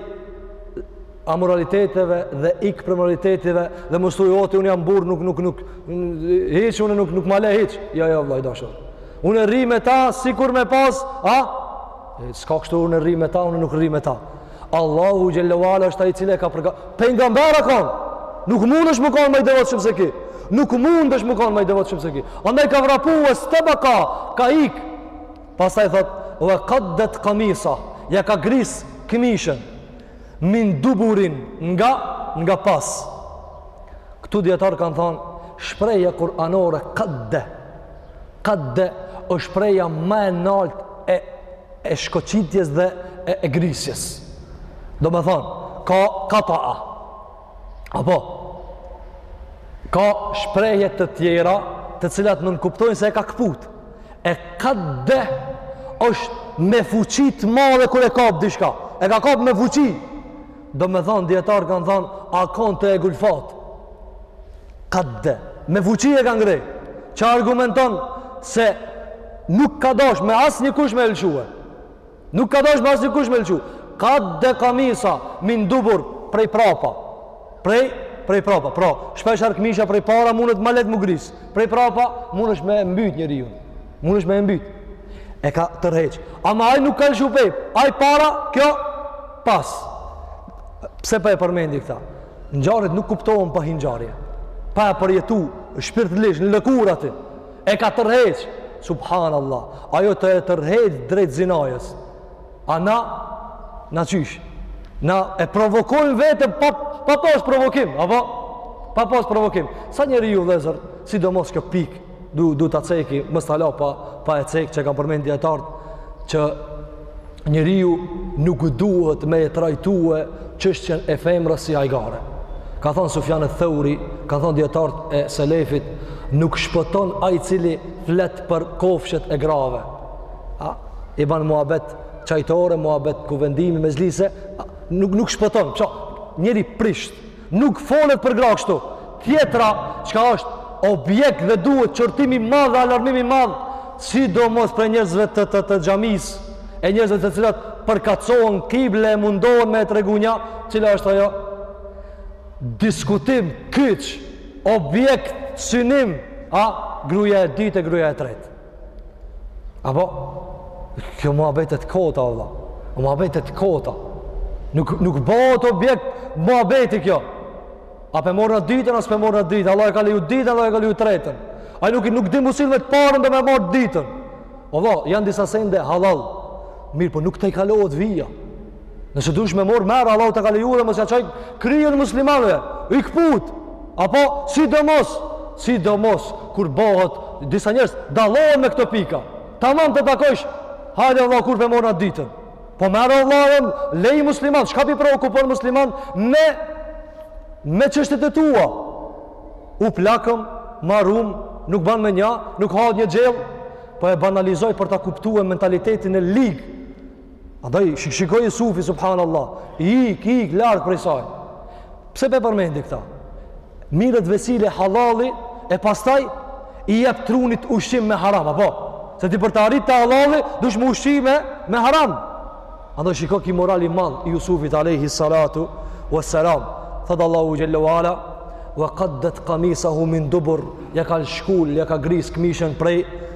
amoraliteteve dhe ik prej amoraliteteve dhe mos thuaj o ti un jam burr nuk nuk nuk hiç un nuk nuk ma le hiç jo jo vlla i dashur unë rri me ta sikur me pas a S'ka kështu unë rri me ta, unë nuk rri me ta. Allahu Xhelle ue Ala është ai i cili e ka përga... Pejgamber ka kanë, nuk mundesh me kanë ma i devotshëm se ki. Nuk mundesh me kanë ma i devotshëm se ki. Andaj ka vrapu istabaka, ka ikë. Pastaj thot, ue kaddet kamisa, ia ka grisë këmishën, min duburin nga, nga pas. Këtu dijetarë kanë thonë, shprehja kuranore kadde, Kadde është shprehja ma e naltë e e shkoqitjes dhe e, e grisjes. Domethonë, ka kata'a. Apo, ka shprehje të tjera të cilat nënkuptojnë se e ka këput. E kadde është me fuqi të madhe kur e kap diçka. E ka kapë me fuqi. Domethonë, dijetarë kanë thonë, a konë të egulfat. Kadde, me fuqi e kanë ngreh, që argumenton se nuk ka dashtë me asnjë kusht me e lëshue. Nuk ka dashtë me asnjë kusht me e lëshue. Kadde kamisa, min dubur prej prapa. Prej, prej prapa. Pra, shpeshherë këmisha prej para, mundet ma lehtë m'u grisë. Prej prapa, mundesh me e mbyt njeriun. Mundesh me e mbyt. E ka tërheq. Ama ai nuk ka lëshu pe. Ai para, kjo, Pas, pse pa po e përmendi këta? Ngjarjet nuk kuptohen pa hi n'ngjarje. Pa e përjetu shpirtërisht në lëkurë të tij. E ka tërheq, subhanallah. Ajo tu e tërheq drejt zinasë. A na na qysh? Na e provokojmë veten pa pa pas provokim, apo pa pas provokim. Sa njeriu vëllezër, sidomos kjo pikë du, du ta ceki, mos ta la pa, pa e cek që kam përmend dijetarët, që njeriu nuk duhet me e trajtue çështjen e femrës si hajgare. Ka thanë Sufjan eth Theuri, ka thanë dijetarët e selefit, nuk shpëton ai i cili flet për kofshet e grave. A, i ban muhabet çajtore, muhabet kuvendimi, mexhlise, nuk, nuk shpëton. Ça, njeri i prisht, Nuk folet për gra kështu. Tjetra, çka është objekt dhe duhet qortim i madh dhe alarmim i madh, sidomos prej njerëzve të të, të xhamisë, e njerëzve të cilat përkasin kible e mundohen me e tregu nja, cila është ajo diskutim kyç, objekt synim, a gruaja e dytë e gruaja e tretë. Apo, kjo muhabet i kotë, vallahi, muhabet i kotë. Nuk, nuk bohet objekt muhabeti kjo. A p'e morrna të dytën, a s'p'e morrna të dytën. Allah e ka leju t'dytën, Allah e ka leju t'tretën. A nuk, nuk di m'u sill me të parën do me marr t'dytën. Vallahi, janë disa sende hallall. Mirëpo nuk tejkalohet vija. Nëse dush me morr, merre, Allahu ta ka leju dhe mos jau çaj kryen muslimanëve. I kput. Apo sidomos, sidomos kur bohet disa njerëz dallohen me këto pika. Tamam ta takojsh. Hajde vlla kur p'e morrna t'dytën. Po merre vlla, lej muslimant, çka po i preokupon muslimant me me çështjet e tua. U plakëm, marum, nuk ban me nja, nuk ha një gjell, po e banalizoj për ta kuptu mentalitetin e lig Andaj, shiko Jusufi, subhanallah, ik, ik, larg prej saj. Pse pe përmendi këta? Merret vesile hallalli e pastaj i jep trunit ushqim me haram, a? Po se ti për të arrit te hallalli, dush me u ushqy me haram. Andaj, shiko ky moral i madh i Jusufit, aleyhi salatu, wa salam. Thotë Allahu xhel-le ue ala, wa qaddet kamisahu min dubur, ja ka shkul, ja ka gris këmishën prej,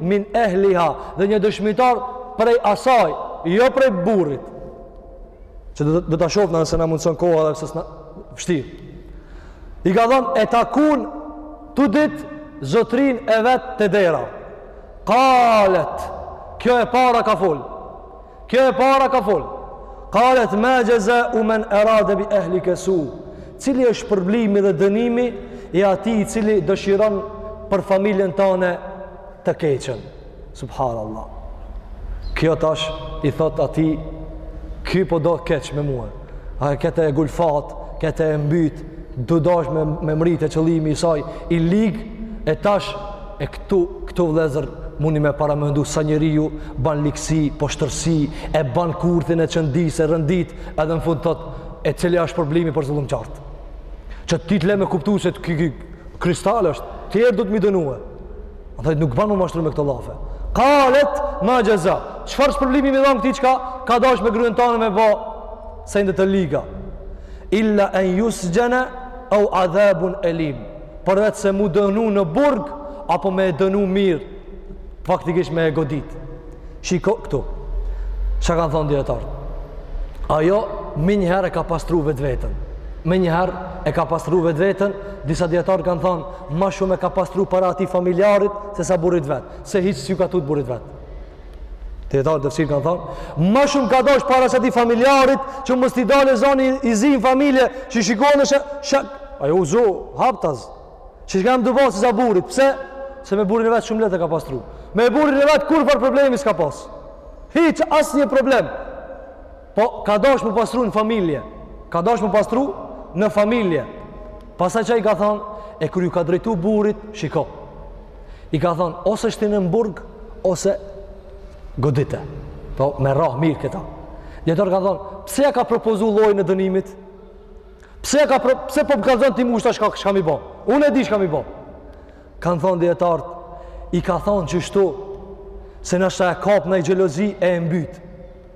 min ehliha dhe një dëshmitar prej asaj jo prej burrit që do, do ta shofna nëse na mundëson koha dhe s'është vështirë i ka dhënë e takun të dytë zotërinë e vet te dera kalet kjo e para ka fol Kjo e para ka fol. Qalet ma jaza'u man arada bi ahlika su. Cili është shpërblimi dhe dënimi i atij i cili dëshiron për familjen tande të keqen. Subhanallah. Kjo tash i thot atij ky po do keq me mua. A e këte e gulfat, këte e mbyt, do dash me, me mrri e qëllimi i saj, i lig, e tash, e këtu, këtu vllezër, mundi me paramendu sa njeriu ban ligësi, poshtërsi, e ban kurthin e qëndis, e rendit, edhe në fund thot, e cili është problemi për zullum qartë. Që ti të le me kuptu se ky, ky, kristal është, tjerët duhet me i dënue. Andaj nuk ban m'u mashtru me këto llafe. Kalet ma xheza. Çfarë shpërblimi me i dhanë këtij çka ka dash me gruen tane me ba sende të liga. Illa en jusxhene eu adhabun elim. Përveç se m'u dënu në burg apo me e dënu mirë. Faktikisht me e godit. Shiko këtu. Ça kanë thonë dijetarët? Ajo menjëherë e ka pastru vetveten. Menjëherë e ka pastru vetveten. Disa dijetarë kanë thonë Ma shumë e ka pastru para atij familjarit se sa burrit vet. Se hiç s'ju ka tut burrit vet. Dijetarët e tefsirit kanë thonë, ma shumë ka dash para se atij familjarit që mos t'i dale zoni i zi në familje që shikoni ç', ç', ajo u zu, haptaz, çka ka me bo se sa burrit, pse? Se me burrin e vet shumë lehtë e ka pastru. Me burrin e vet kurrfarë problemi s'ka pas. Hiç asnjë problem. Po ka dash m'u pastru në familje. Ka dash m'u pastru në familje. Pastaj ça i ka thon, e kur ju ka drejtu burrit, shiko. I ka thon, ose shtine në burg ose godite. Po me rrah mirë këtë. Dijetarët kan thon, pse ja ka propozu llojin e dënimit? Pse ka pro, pse po m'kallxon ti mu tash çka çka me bo? Unë e di çka me bo. Kan thon dijetarët, i ka thon kështu se nashta e kap naj xhelozi e e mbyt.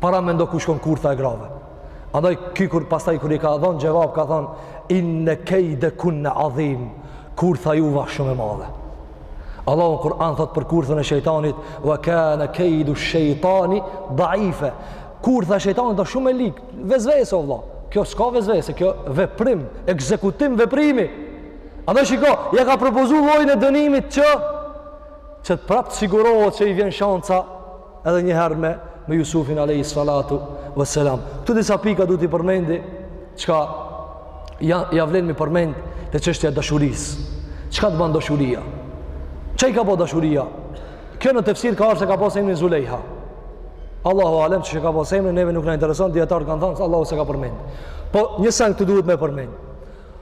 Paramendo ku shkon kurtha e grave. Andaj ky kur pastaj kur i ka dhonë xhevap ka thonë inna kayda kunna azim. Kurtha juj âsht shumë e madhe. Allahu në Kur'an thot për kurthën e shejtanit wa kana kaydu shaytani dha'ifa. Kurtha e shejtanit është shumë e lig, vesvese o vëlla. Kjo s'ka vesvese, kjo veprim, ekzekutim veprimi. Andaj shiko, ja ka propozu llojin e dënimit që që prapë të sigurohet se i vjen shanca Edhe një herë me me Jusufin alayhi salatu wassalam. Këtu disa pika du t'i përmendi çka ja ja vlen me përmend te çështja e dashurisë. Çka të bën dashuria? Çka i ka bo dashuria? Kjo në tefsir ka ardh se e ka pas emrin Zulejha. Allahu alem si e ka pas emrin, neve nuk na intereson, dijetarët kanë thon se Allahu s'e ka përmend. Po një sen këtu duhet me përmend.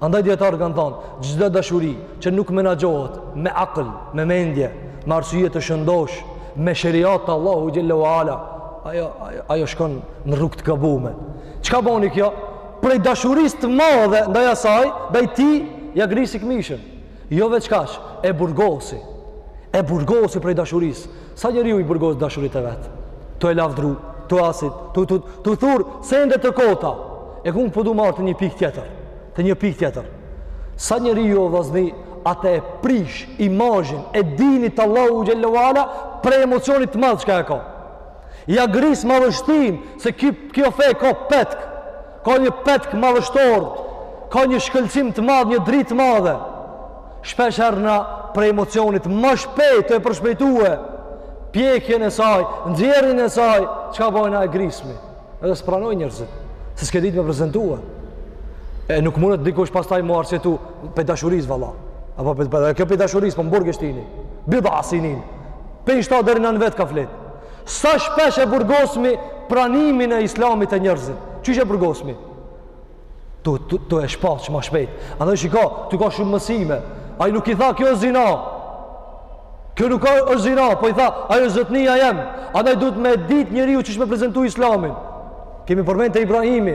Andaj dijetarët kanë thon, çdo dashuri që nuk menaxhohet me akël, me mendje, me arsye të shëndosh, me sheriat të Allahut xhelle ue ala, ajo ajo, ajo shkon në rrugë të gabume. Çka boni kjo? Prej dashurisë të madhe ndaj asaj, ndaj tij, ja grisi këmishën. Jo veç kaq, e burgosi. E burgosi prej dashurisë. Sa njeriu i burgos dashuritë e vet. Tu e lavdru, tu asit, tu tu tu thur sende të kota. E ku po du marrë te një pikë tjetër, te një pikë tjetër. Sa njeriu o vllazni atë e prish imazhin e dinit të Allahut xhelle ue ala prej emocionit të madh që ka. Ia gris madhështinë se ky kjo fe ka petk. Ka një petk madhështor, ka një shkëlqim të madh, një dritë të madhe. Shpesh herë na prej emocionit ma shpejt tu e përshpejtue pjekjen e saj, nxjerrjen e saj, çka bojna e grismi. Edhe s'pranoj njerëzit, se s'ke ditë me prezentue. E nuk mundet dikush pastaj m'u arsyetu pej dashurisë valla. Apo pe, pe, kjo pej dashurisë, po n'burg e shtini. Bida asinin. Pe i shta deri në vetë ka fletë. Sa shpesh e burgosmi pranimin e islamit te njerëzit? Qysh e burgosmi? Tu, tu, tu e shpa që ma shpejt. Andaj shiko, tu ka shumë mësime. Ai nuk i tha kjo është zina. Kjo nuk është zina, po i tha, ai është zotnia jem. Andaj duhet me dit njeriu qysh me prezentu islamin. Kemi përmend te Ibrahimi,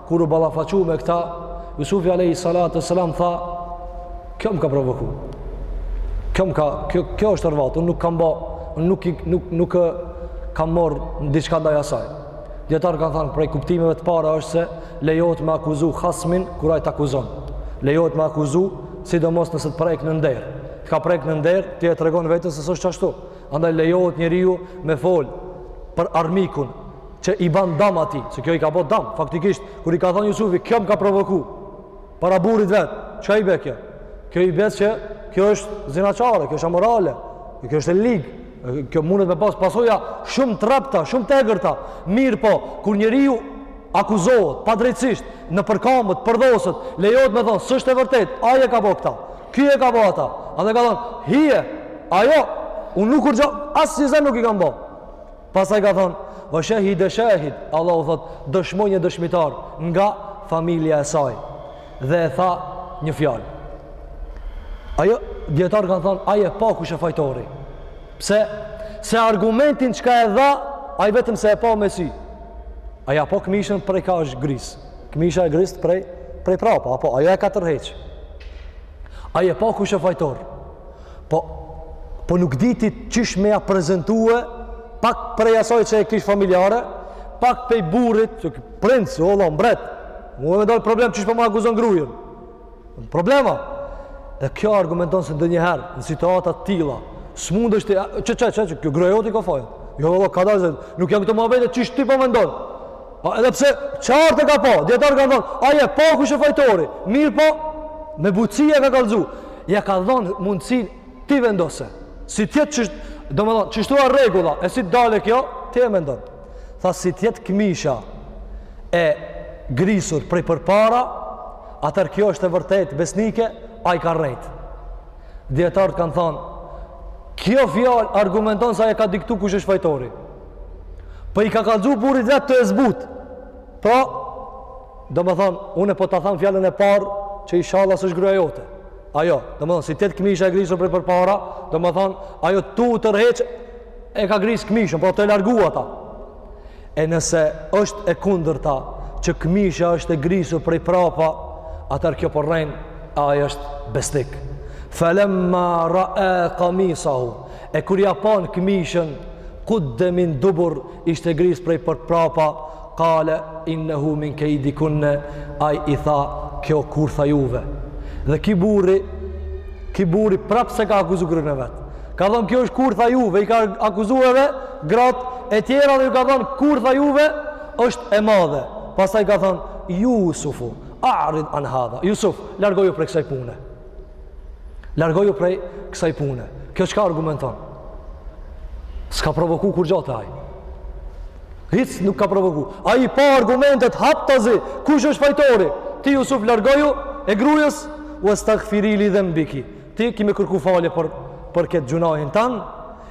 Kur u ballafaqu me këta, Jusufi alayhi salatu wasalam tha, "Kjo më ka provoku. Kjo më ka, kjo, kjo është orvat, unë nuk kam bë, unë nuk nuk nuk kam marr diçka ndaj asaj." Dijetarët kanë thënë prej kuptimeve të para është se lejohet me akuzu hasmin kur ai të akuzon. Lejohet me akuzu sidomos nëse të prek në nder. Të ka prek në nder, ti e tregon veten se s'është ashtu. Andaj lejohet njeriu me fol për armikun që i ban dam atij, se kjo i ka bë dam. Faktikisht kur i ka thënë Jusufi, kjo më ka provoku para burrit vet. Çka i bë kjo? Kjo i bë se kjo është zinaçare, kjo është amorale, kjo është e lig. Kjo mundet me pas pasoja shumë të rrepta, shumë të egërta. Mirëpo, kur njeriu akuzohet padrejtësisht nëpërkambet, përdhoset, lejohet me thonë, s'është e vërtet, ai e ka bë këta. Ky e ka bo ata. Andaj ka thonë, hije, ajo, unë nuk kurgjo, asnji send nuk i kam bo. Pastaj ka thonë, vë shahide shahid, Allahu thotë, dëshmoi një dëshmitar nga familja e saj. Dhe e tha një fjalë. Ai o, dijetarët kanë thonë, ai e pa kush ë fajtori. Pse? Se argumentin çka e dha, ai vetëm se e pa me sy. Ai ia pa këmishën prej ka është grisë. këmisha e grist prej, prej prapa, e po ajo e ka tërheq. Ai e pa kush ë fajtor. Po, po nuk diti qysh me ia prezentue pak prej asoj që e kish familjare, pak pej burrit, që princ, o vlla, mbret, muje me dalë problem qysh po ma akuzon gruen. Në problema. Dhe kjo argumenton se ndonjëherë, në situata të tilla, s'mundesh, që që që që, kjo gruja jote ka faj. Jo, o vlla, ka dalë, nuk jam këto ma vete, qysh ti po mendon. Po edhe pse qartë e ka pa, dijetarët kanë thonë, ai e pa kush është fajtori, mirëpo me butësi ja ka kallëzu, ja ka dhonë mundësinë ti vendose, si t'jetë që, domethonë, qështu rregulla, e si t'dalë kjo, ti e mendon. Tha si t'jetë këmisha e grisur prej përpara, atëherë kjo është e vërtetë besnike, ai ka rrejtë. Dijetarët kanë thonë, kjo fjalë argumenton se e ka diktu kush është fajtori. Po i ka kallzu burrit vet tu e zbutë. Pra domethonë, unë po ta them fjalën e parë që inshallah s'është gruaja jote. Ajo, domethonë si t'jetë këmisha e grisur prej përpara, domethonë ajo tu tërheq e ka gris këmishën, pra tu e largu ata. E nëse është e kundërta që këmisha është e grisur prej prapa, atëherë kjo po rren, po ai është besnik. Felemma ra'a kamisahu, E kur ja panë këmishën, kudde min dubur ishte gris prej përprapa, kale innehu min kejdikunne, ai i tha kjo kurtha juve. Dhe ki burri, ki burri prap s'e ka akuzu grun e vet. Ka thonë kjo është kurtha juve, i ka akuzu edhe gratë e tjera dhe ju ka thonë kurtha juve është e madhe. Pastaj ka thonë, Jusufu, a'rid an hadha, Jusuf, largoju prej kësaj pune. Largoju prej kësaj pune. Kjo çka argumenton? S'ka provoku kurgja te ai. Hiç nuk ka provoku. Ai pa argumentet haptazi, kush është fajtori? Ti Jusuf largoju e grujës uestagfiri li dhenbiki. Ti ki me kërku falje për për këtë gjunahin tan,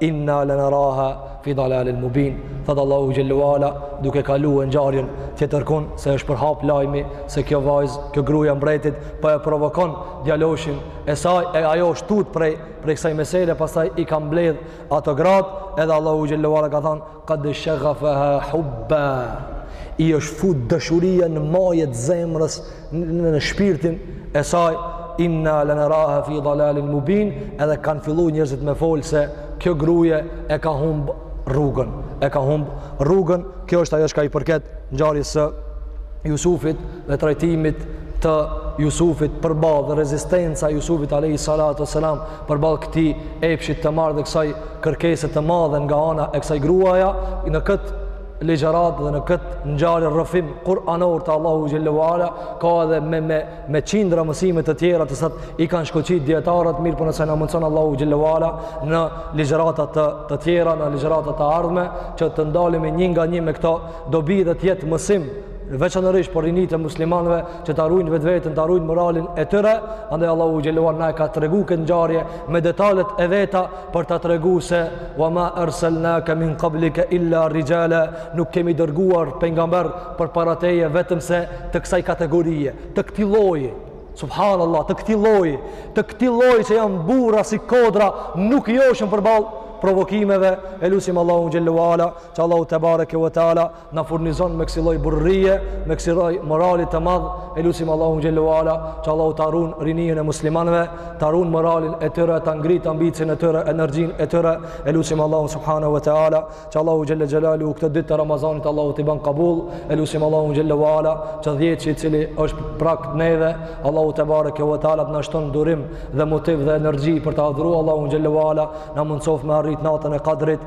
Inna lenaraha fi dalalin mubin, thotë Allahu xhelle ue ala duke kalu n'ngjarjen tjetër kur se është përhap lajmi se kjo vajzë, kjo gruja mbretit po e provokon djaloshin e saj e ajo është tut prej, prej kësaj mesele pastaj i ka mbledh ato gratë edhe Allahu xhelle ue ala ka thanë Qad shaghafaha hubba. I është fut dashuria në maje t'zemrës, në, në shpirtin e saj. Inna lanaraha fi dalalin mubin, edhe kanë fillu njerëzit me fol se kjo gruje e ka humb rrugën, e ka humb rrugën. Kjo është ajo çka i përket ngjarjes së Jusufit dhe trajtimit të Jusufit përballë dhe rezistenca e Jusufit alejhi salatu ue selam përballë këtij epshit të marrë dhe kësaj kërkese të madhe nga ana e kësaj gruaja në këtë ligjëratë dhe në këtë ngjarje rrëfim kuranor të Allahu xhelle ue ala ka edhe me me me qindra mësime të tjera të cilat i kanë shkoqit dijetarët mirëpo nëse na mundson Allahu xhelle ue ala në ligjërata të të tjera në ligjërata të ardhme që të ndalemi një nga një me këto dobi dhe të jetë mësim veçanërisht për rinitë e muslimanëve që ta rujnë vetveten, ta rujnë moralin e tyre, andaj Allahu xhelalu na e ka tregu këtë ngjarje me detalet e veta për ta tregu se wa ma arsalnaka min qablika illa rijala, nuk kemi dërguar pejgamber përpara teje vetëm se të kësaj kategorie, të këtij lloji. Subhanallah, të këtij lloji, të këtij lloji që janë burra si kodra, nuk joshen përballë provokimeve e lusim Allahu xhele ue ala, që Allahu tebareke ve taala na furnizon me kësilloj burrije, me kësilloj moralit të madh, e lusim Allahun xhele ue ala, që Allahu ta run rininë e muslimanve, ta run moralin e tyre, ta ngrit ambicien e tyre, energjinë e tyre, e lusim Allahu subhanahu wa ta'ala, që Allahu xhele xhelaluhu këto ditë të Ramazanit, Allahu t'i ban kabul, e lusim Allahun xhele ue ala, që dhjetshi i cili është n'prag te neve, Allahu tebareke wa ta'ala të na shton durim dhe motiv dhe energji për ta adhuru, Allahun xhele ue ala, na mundëson me arrit natën e kadrit,